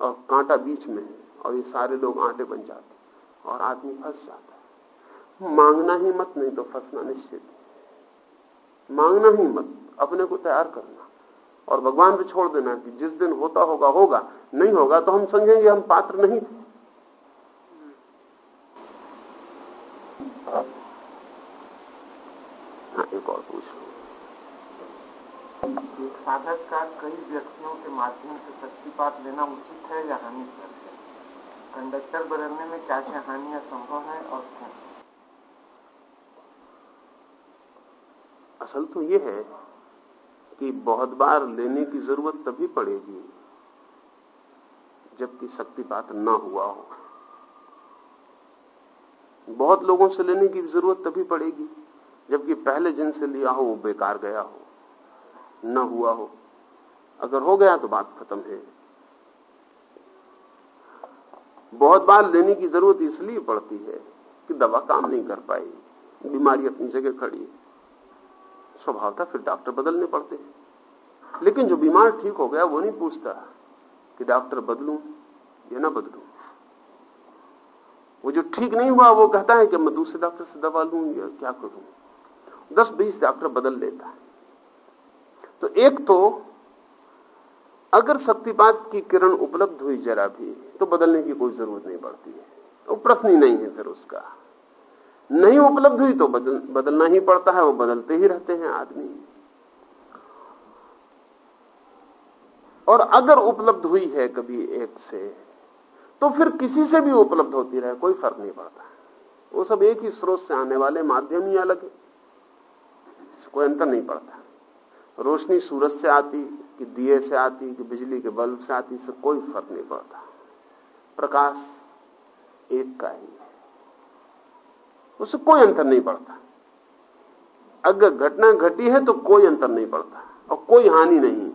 और कांटा बीच में है, और ये सारे लोग आटे बन जाते हैं, और आदमी फंस जाता है। मांगना ही मत, नहीं तो फंसना निश्चित है। मांगना ही मत, अपने को तैयार करना। और भगवान पे छोड़ देना कि जिस दिन होता होगा होगा, नहीं होगा तो हम समझेंगे हम पात्र नहीं थे। हाँ एक और पूछ एक साधक का कई व्यक्तियों के माध्यम से शक्तिपात लेना उचित है या हानिकर है? कंडक्टर बदलने में क्या क्या हानियाँ संभव है और क्यों? असल तो ये है कि बहुत बार लेने की ज़रूरत तभी पड़ेगी जबकि शक्तिपात ना हुआ हो। बहुत लोगों से लेने की ज़रूरत तभी पड़ेगी जबकि पहले जिनसे लिया हो वो बेकार गया हो, न हुआ हो। अगर हो गया तो बात खत्म है। बहुत बार लेने की ज़रूरत इसलिए पड़ती है कि दवा काम नहीं कर पाई, बीमारी अपनी जगह खड़ी है। स्वभाव था, फिर डॉक्टर बदलने पड़ते हैं। लेकिन जो बीमार ठीक हो गया, वो नहीं पूछता कि डॉक्टर बदलूं या ना बदलूं। वो जो ठीक नहीं हुआ, वो कहता है कि मैं दूसरे डॉक्टर से दवा लू या क्या करूँ। दस बीस डॉक्टर बदल लेता है। तो एक तो अगर शक्तिपात की किरण उपलब्ध हुई जरा भी तो बदलने की कोई ज़रूरत नहीं पड़ती है। वो तो प्रश्न ही नहीं है फिर उसका। नहीं उपलब्ध हुई तो बदल, बदलना ही पड़ता है वो बदलते ही रहते हैं आदमी। और अगर उपलब्ध हुई है कभी एक से तो फिर किसी से भी उपलब्ध होती रहे कोई फ़र्क नहीं पड़ता। वो सब एक ही स्रोत से आने वाले माध्यम ही अलग है। कोई अंतर नहीं पड़ता। रोशनी सूरज से आती कि दिए से आती कि बिजली के बल्ब से आती इससे कोई फ़र्क नहीं पड़ता। प्रकाश एक का ही है। उससे कोई अंतर नहीं पड़ता। अगर घटना घटी है तो कोई अंतर नहीं पड़ता और कोई हानि नहीं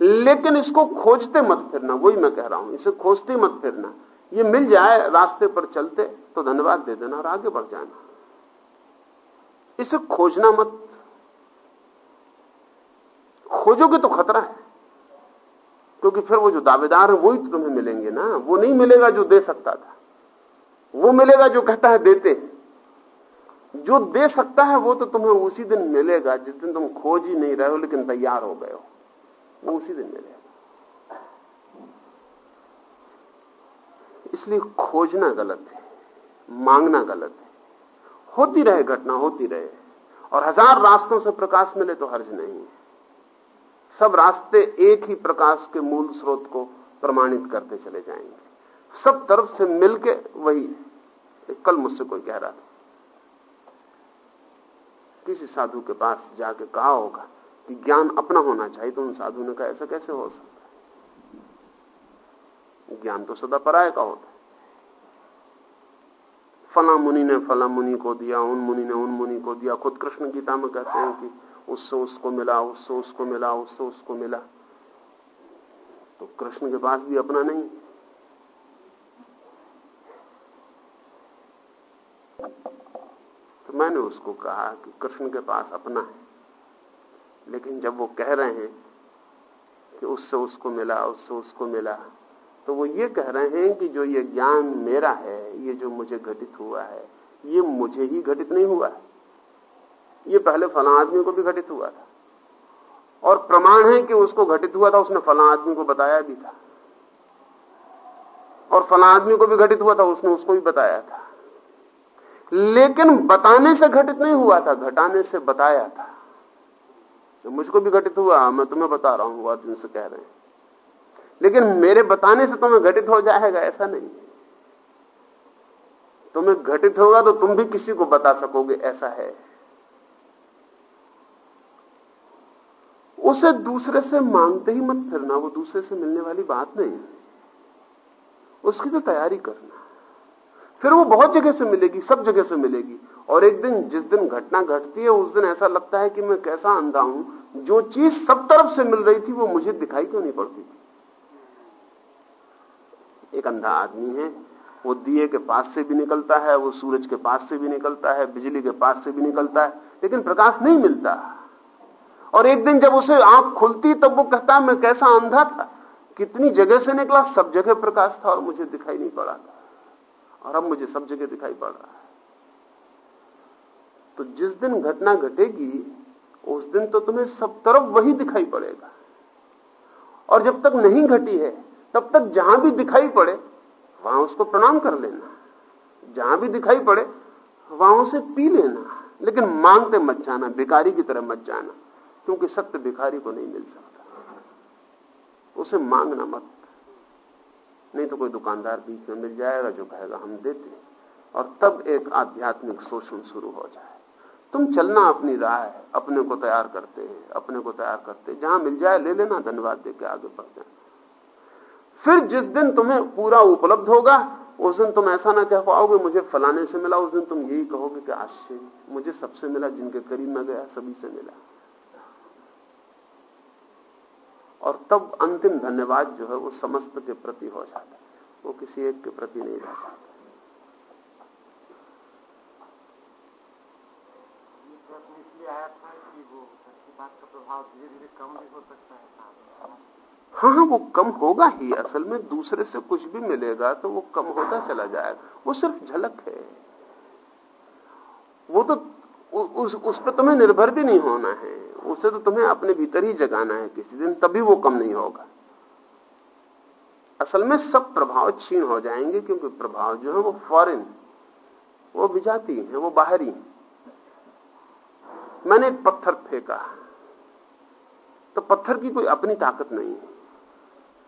लेकिन इसको खोजते मत फिरना, वही मैं कह रहा हूँ, इसे खोजते मत फिरना। ये मिल जाए रास्ते पर चलते तो धन्यवाद दे देना और आगे बढ़ जाना। इसे खोजना मत। खोजोगे तो खतरा है, क्योंकि फिर वो जो दावेदार है, वही तो तुम्हें मिलेंगे ना। वो नहीं मिलेगा जो दे सकता था। वो मिलेगा जो कहता है देते जो दे सकता है वो तो तुम्हें उसी दिन मिलेगा, जिस दिन तुम खोज ही नहीं रहे हो, लेकिन तैयार हो गए हो। वो उसी दिन मिलेगा। इसलिए खोजना गलत है, मांगना गलत है। होती रहे घटना, होती रहे। और हज़ार रास्तों से प्रकाश मिले तो हर्ज नहीं है। सब रास्ते एक ही प्रकाश के मूल स्रोत को प्रमाणित करते चले जाएँगे। सब तरफ़ से मिलके वही कल मुझसे कोई कह रहा था। किसी साधु के पास जाके कहा होगा कि ज्ञान अपना होना चाहिए तो उन साधु ने कहा, ऐसा कैसे हो सकता है? ज्ञान तो सदा पराय का होता है। फला मुनि ने फला मुनि को दिया, उन मुनि ने उन मुनि को दिया। खुद कृष्ण गीता में कहते हैं कि उससे उसको मिला, उससे उसको मिला, उससे उसको मिला। तो कृष्ण के पास भी अपना नहीं तो मैंने उसको कहा कि कृष्ण के पास अपना है। लेकिन जब वो कह रहे हैं कि उससे उसको मिला, उससे उसको मिला तो वो ये कह रहे हैं कि जो ये ज्ञान मेरा है, ये जो मुझे घटित हुआ है, ये मुझे ही घटित नहीं हुआ है। ये पहले फला आदमी को भी घटित हुआ था। और प्रमाण है कि उसको घटित हुआ था, उसने फला आदमी को बताया भी था। और फला आदमी को भी घटित हुआ था, उसने उसको भी बताया था। लेकिन बताने से घटित नहीं हुआ था, घटाने से बताया था। तो मुझको भी घटित हुआ मैं तुम्हें बता रहा हूँ अर्जुन से कह रहे हैं। लेकिन मेरे बताने से तुम्हें घटित हो जाएगा, ऐसा नहीं तुम्हें घटित होगा तो तुम भी किसी को बता सकोगे, ऐसा है। उसे दूसरे से मांगते ही मत फिरना, वो दूसरे से मिलने वाली बात नहीं है। उसकी तो तैयारी करना फिर वो बहुत जगह से मिलेगी, सब जगह से मिलेगी। और एक दिन, जिस दिन घटना घटती है, उस दिन ऐसा लगता है कि मैं कैसा अंधा हूँ। जो चीज़ सब तरफ़ से मिल रही थी, वो मुझे दिखाई क्यों नहीं पड़ती थी? एक अंधा आदमी है, वो दिए के पास से भी निकलता है, वो सूरज के पास से भी निकलता है, बिजली के पास से भी निकलता है, लेकिन प्रकाश नहीं मिलता। और एक दिन जब उसे आँख खुलती, तब वो कहता, मैं कैसा अंधा था? कितनी जगह से निकला, सब जगह प्रकाश था और मुझे दिखाई नहीं पड़ा था। और अब मुझे सब जगह दिखाई पड़ रहा है। तो जिस दिन घटना घटेगी, उस दिन तो तुम्हें सब तरफ़ वही दिखाई पड़ेगा। और जब तक नहीं घटी है, तब तक जहाँ भी दिखाई पड़े, वहाँ उसको प्रणाम कर लेना। जहाँ भी दिखाई पड़े, वहाँ उसे पी लेना। लेकिन मांगते मत जाना, भिखारी की तरह मत जाना, क्योंकि सत्य भिखारी को नहीं मिल सकता। उसे मांगना मत। नहीं तो कोई दुकानदार बीच में मिल जाएगा जो कहेगा, हम देते और तब एक आध्यात्मिक शोषण शुरू हो जाए। तुम चलना अपनी राह है, अपने को तैयार करते हैं, अपने को तैयार करते हैं। जहाँ मिल जाए, ले लेना, धन्यवाद देके आगे बढ़ जाना। फिर जिस दिन तुम्हें पूरा उपलब्ध होगा, उस दिन तुम ऐसा ना कह पाओगे, मुझे फलाने से मिला। उस दिन तुम यही कहोगे कि, आश्चर्य, मुझे सबसे मिला, जिनके करीब में गया, सभी से मिला। और तब अंतिम धन्यवाद जो है वो समस्त के प्रति हो जाता है। वो किसी एक के प्रति नहीं रह जाता। हो है। हाँ हाँ वो कम होगा ही। असल में दूसरे से कुछ भी मिलेगा तो वो कम होता चला जाएगा। वो सिर्फ़ झलक है। वो तो उस उस पर तुम्हें निर्भर भी नहीं होना है। उसे तो तुम्हें अपने भीतर ही जगाना है किसी दिन, तभी वो कम नहीं होगा। असल में सब प्रभाव छीन हो जाएँगे, क्योंकि प्रभाव जो है वो फॉरेन वो विजाती है, वो बाहरी है। मैंने एक पत्थर फेंका तो पत्थर की कोई अपनी ताकत नहीं है।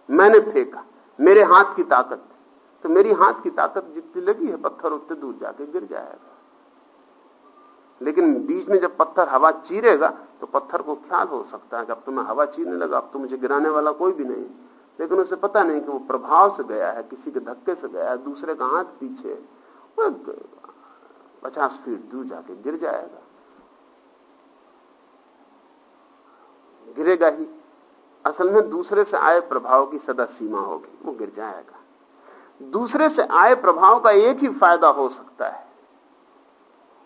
मैंने फेंका, मेरे हाथ की ताकत। तो मेरी हाथ की ताकत जितनी लगी है, पत्थर उतने दूर जाके गिर जाएगा। लेकिन बीच में जब पत्थर हवा चीरेगा तो पत्थर को ख्याल हो सकता है? कि अब तो मैं हवा चीरने लगा, अब तो मुझे गिराने वाला कोई भी नहीं। लेकिन उसे पता नहीं कि वो प्रभाव से गया है, किसी के धक्के से गया है, दूसरे का हाथ पीछे। पचास फीट दूर जाके गिर जाएगा। गिरेगा ही। असल में दूसरे से आए प्रभाव की सदा सीमा होगी, वो गिर जाएगा। दूसरे से आए प्रभाव का एक ही फ़ायदा हो सकता है।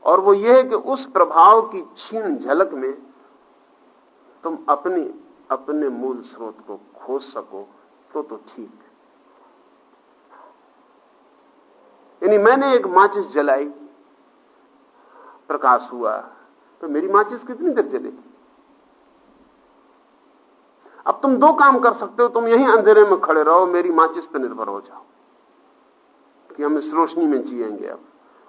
और वो ये है कि उस प्रभाव की छीन झलक में तुम अपनी, अपने मूल स्रोत को खोज सको तो तो ठीक। यानी मैंने एक माचिस जलाई, प्रकाश हुआ तो मेरी माचिस कितनी देर जलेगी? अब तुम दो काम कर सकते हो, तुम यहीं अंधेरे में खड़े रहो, मेरी माचिस पर निर्भर हो जाओ, कि हम इस रोशनी में जिएँगे अब।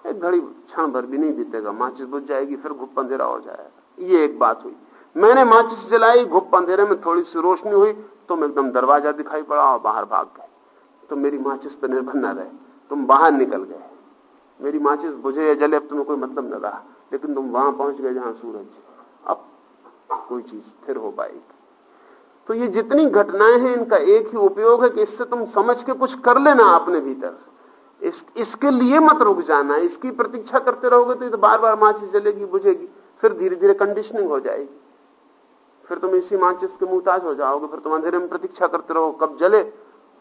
एक घड़ी क्षण भर भी नहीं बीतेगा। माचिस बुझ जाएगी, फिर घुप अंधेरा हो जाएगा। ये एक बात हुई। मैंने माचिस जलाई, घुप अंधेरे में थोड़ी सी रोशनी हुई तुम एकदम दरवाज़ा दिखाई पड़ा और बाहर भाग गए। तो मेरी माचिस पर निर्भर न रहे। तुम बाहर निकल गए। मेरी माचिस बुझे या जले, अब तुम्हें कोई मतलब न रहा। लेकिन तुम वहाँ पहुँच गए जहाँ सूरज अब कोई चीज़ स्थिर हो पाएगी। तो ये जितनी घटनाएँ हैं, इनका एक ही उपयोग है कि इससे तुम समझ के कुछ कर लेना अपने भीतर। इस, इसके लिए मत रुक जाना इसकी प्रतीक्षा करते रहोगे तो, तो बार बार माचिस जलेगी बुझेगी फिर धीरे धीरे कंडीशनिंग हो जाएगी। फिर तुम इसी माचिस के मुहताज हो जाओगे फिर तुम अंधेरे में प्रतीक्षा करते रहो कब जले?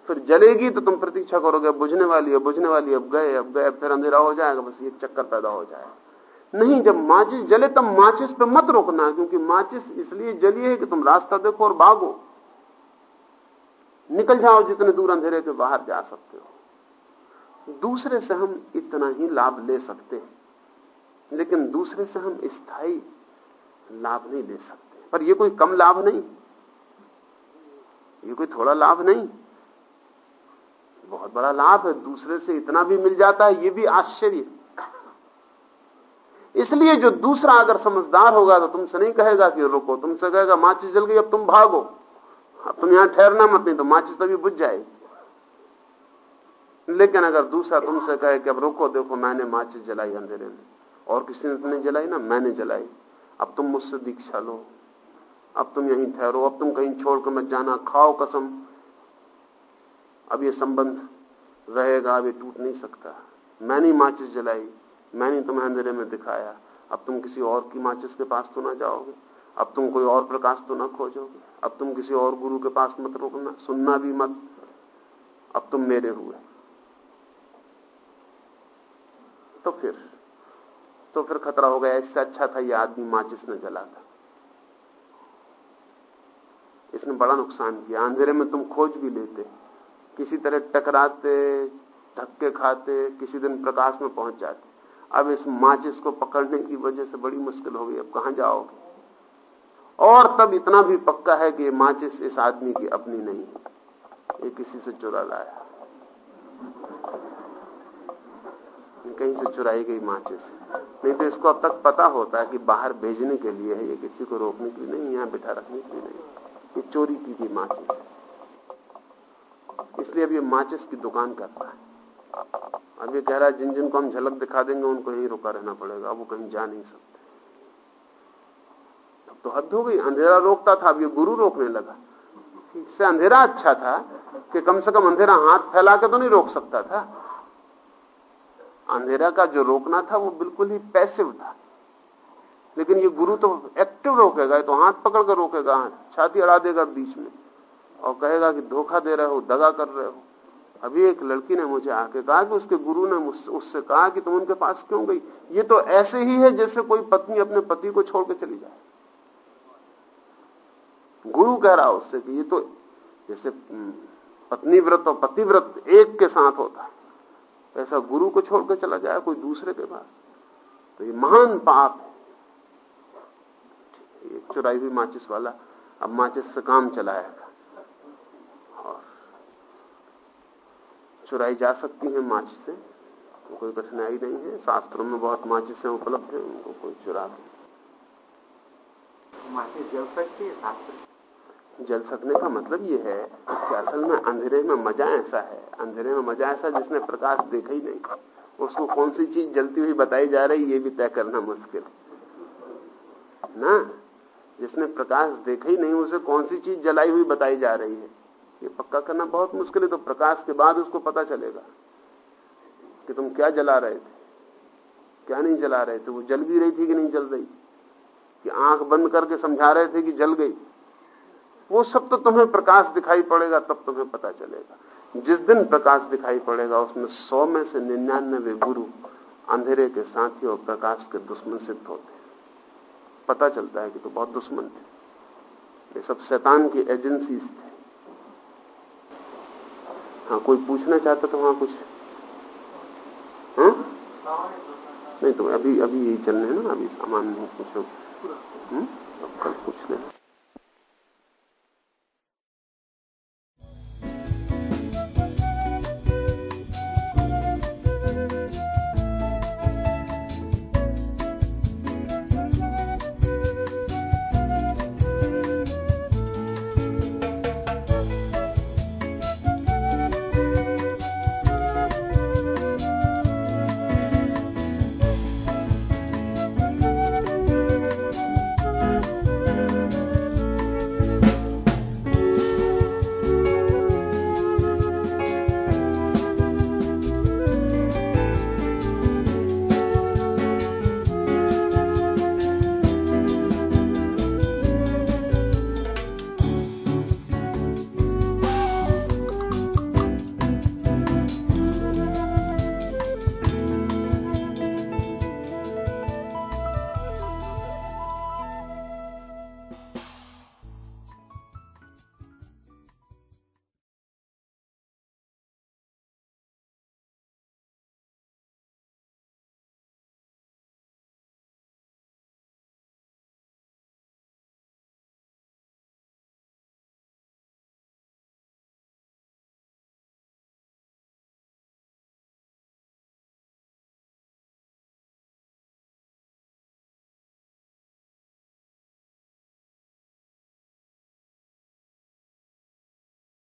फिर जलेगी तो तुम प्रतीक्षा करोगे बुझने वाली है बुझने वाली अब गए अब गए फिर अंधेरा हो जाएगा बस ये चक्कर पैदा हो जाएगा। नहीं जब माचिस जले तब माचिस पे मत रोकना क्योंकि माचिस इसलिए जली है कि तुम रास्ता देखो और भागो। निकल जाओ जितने दूर अंधेरे के बाहर जा सकते हो। दूसरे से हम इतना ही लाभ ले सकते हैं। लेकिन दूसरे से हम स्थायी लाभ नहीं ले सकते। पर यह कोई कम लाभ नहीं। ये कोई थोड़ा लाभ नहीं। बहुत बड़ा लाभ है। दूसरे से इतना भी मिल जाता है, ये भी आश्चर्य। इसलिए जो दूसरा अगर समझदार होगा तो तुमसे नहीं कहेगा कि रुको, तुमसे कहेगा माचिस जल गई अब तुम भागो। अब तुम यहाँ ठहरना मत, नहीं तो माचिस तभी बुझ जाएगी। लेकिन अगर दूसरा तुमसे कहे कि अब रुको, देखो मैंने माचिस जलाई अंधेरे में। और किसी ने तुमने जलाई ना? मैंने जलाई। अब तुम मुझसे दीक्षा लो। अब तुम यहीं ठहरो। अब तुम कहीं छोड़कर मत जाना। खाओ कसम। अब ये संबंध रहेगा, अब ये टूट नहीं सकता। मैंने माचिस जलाई। मैंने तुम्हें अंधेरे में दिखाया। अब तुम किसी और की माचिस के पास तो ना जाओगे। अब तुम कोई और प्रकाश तो ना खोजोगे। अब तुम किसी और गुरु के पास मत रोकना। सुनना भी मत। अब तुम मेरे हुए। तो फिर तो फिर खतरा हो गया, इससे अच्छा था ये आदमी माचिस न जलाता। इसने बड़ा नुकसान किया। अंधेरे में तुम खोज भी लेते, किसी तरह टकराते, धक्के खाते, किसी दिन प्रकाश में पहुँच जाते। अब इस माचिस को पकड़ने की वजह से बड़ी मुश्किल हो गई। अब कहाँ जाओगे? और तब इतना भी पक्का है कि माचिस इस आदमी की अपनी नहीं है ये किसी से चुरा लाया। कहीं से चुराई गई माचिस नहीं तो इसको अब तक पता होता है कि बाहर भेजने के लिए है, ये किसी को रोकने के लिए नहीं, यहाँ बिठा रखने के लिए नहीं। ये चोरी की थी माचिस इसलिए अब ये माचिस की दुकान करता है। अब ये कह रहा है जिन जिन को हम झलक दिखा देंगे, उनको यही रुका रहना पड़ेगा वो कहीं जा नहीं सकते। तब तो हद हो गई, अंधेरा रोकता था, अब ये गुरु रोकने लगा। इससे अंधेरा अच्छा था कि कम से कम अंधेरा हाथ फैला के तो नहीं रोक सकता था। अंधेरा का जो रोकना था, वो बिल्कुल ही पैसिव था। लेकिन ये गुरु तो एक्टिव रोकेगा तो हाथ पकड़ कर रोकेगा, छाती अड़ा देगा बीच में और कहेगा कि धोखा दे रहे हो, दगा कर रहे हो। अभी एक लड़की ने मुझे आके कहा कि उसके गुरु ने उससे कहा कि तुम उनके पास क्यों गई? ये तो ऐसे ही है जैसे कोई पत्नी अपने पति को छोड़ के चली जाए। गुरु कह रहा उससे कि ये तो जैसे पत्नी व्रत और पतिव्रत एक के साथ होता है। ऐसा गुरु को छोड़कर चला जाए कोई दूसरे के पास? तो ये महान पाप है। चुराई हुई माचिस वाला अब माचिस से काम चलाएगा। और चुराई जा सकती है माचिसें तो कोई कठिनाई नहीं है। शास्त्रों में बहुत माचिसें उपलब्ध है, उनको कोई चुरा नहीं। माचिस जल सकती है शास्त्र जल सकने का मतलब ये है कि असल में अंधेरे में मज़ा ऐसा है। अंधेरे में मज़ा ऐसा जिसने प्रकाश देखा ही नहीं। उसको कौन सी चीज़ जलती हुई बताई जा रही ये भी तय करना मुश्किल। ना? जिसने प्रकाश देखा ही नहीं, उसे कौन सी चीज़ जलाई हुई बताई जा रही है? ये पक्का करना बहुत मुश्किल है तो प्रकाश के बाद उसको पता चलेगा कि तुम क्या जला रहे थे। क्या नहीं जला रहे थे? वो जल भी रही थी कि नहीं जल रही? कि आँख बंद करके समझा रहे थे कि जल गई। वो सब तो तुम्हें प्रकाश दिखाई पड़ेगा, तब तुम्हें पता चलेगा। जिस दिन प्रकाश दिखाई पड़ेगा, उसमें सौ में से निन्यानवे गुरु अंधेरे के साथी और प्रकाश के दुश्मन सिद्ध होते हैं। पता चलता है कि तो बहुत दुश्मन थे। ये सब शैतान की एजेंसीज थे। हाँ कोई पूछना चाहता तो वहाँ कुछ? हाँ? नहीं तो अभी अभी यही चलने हैं ना, अभी सामान नहीं पूछो। हम्म? कल पूछ लेना।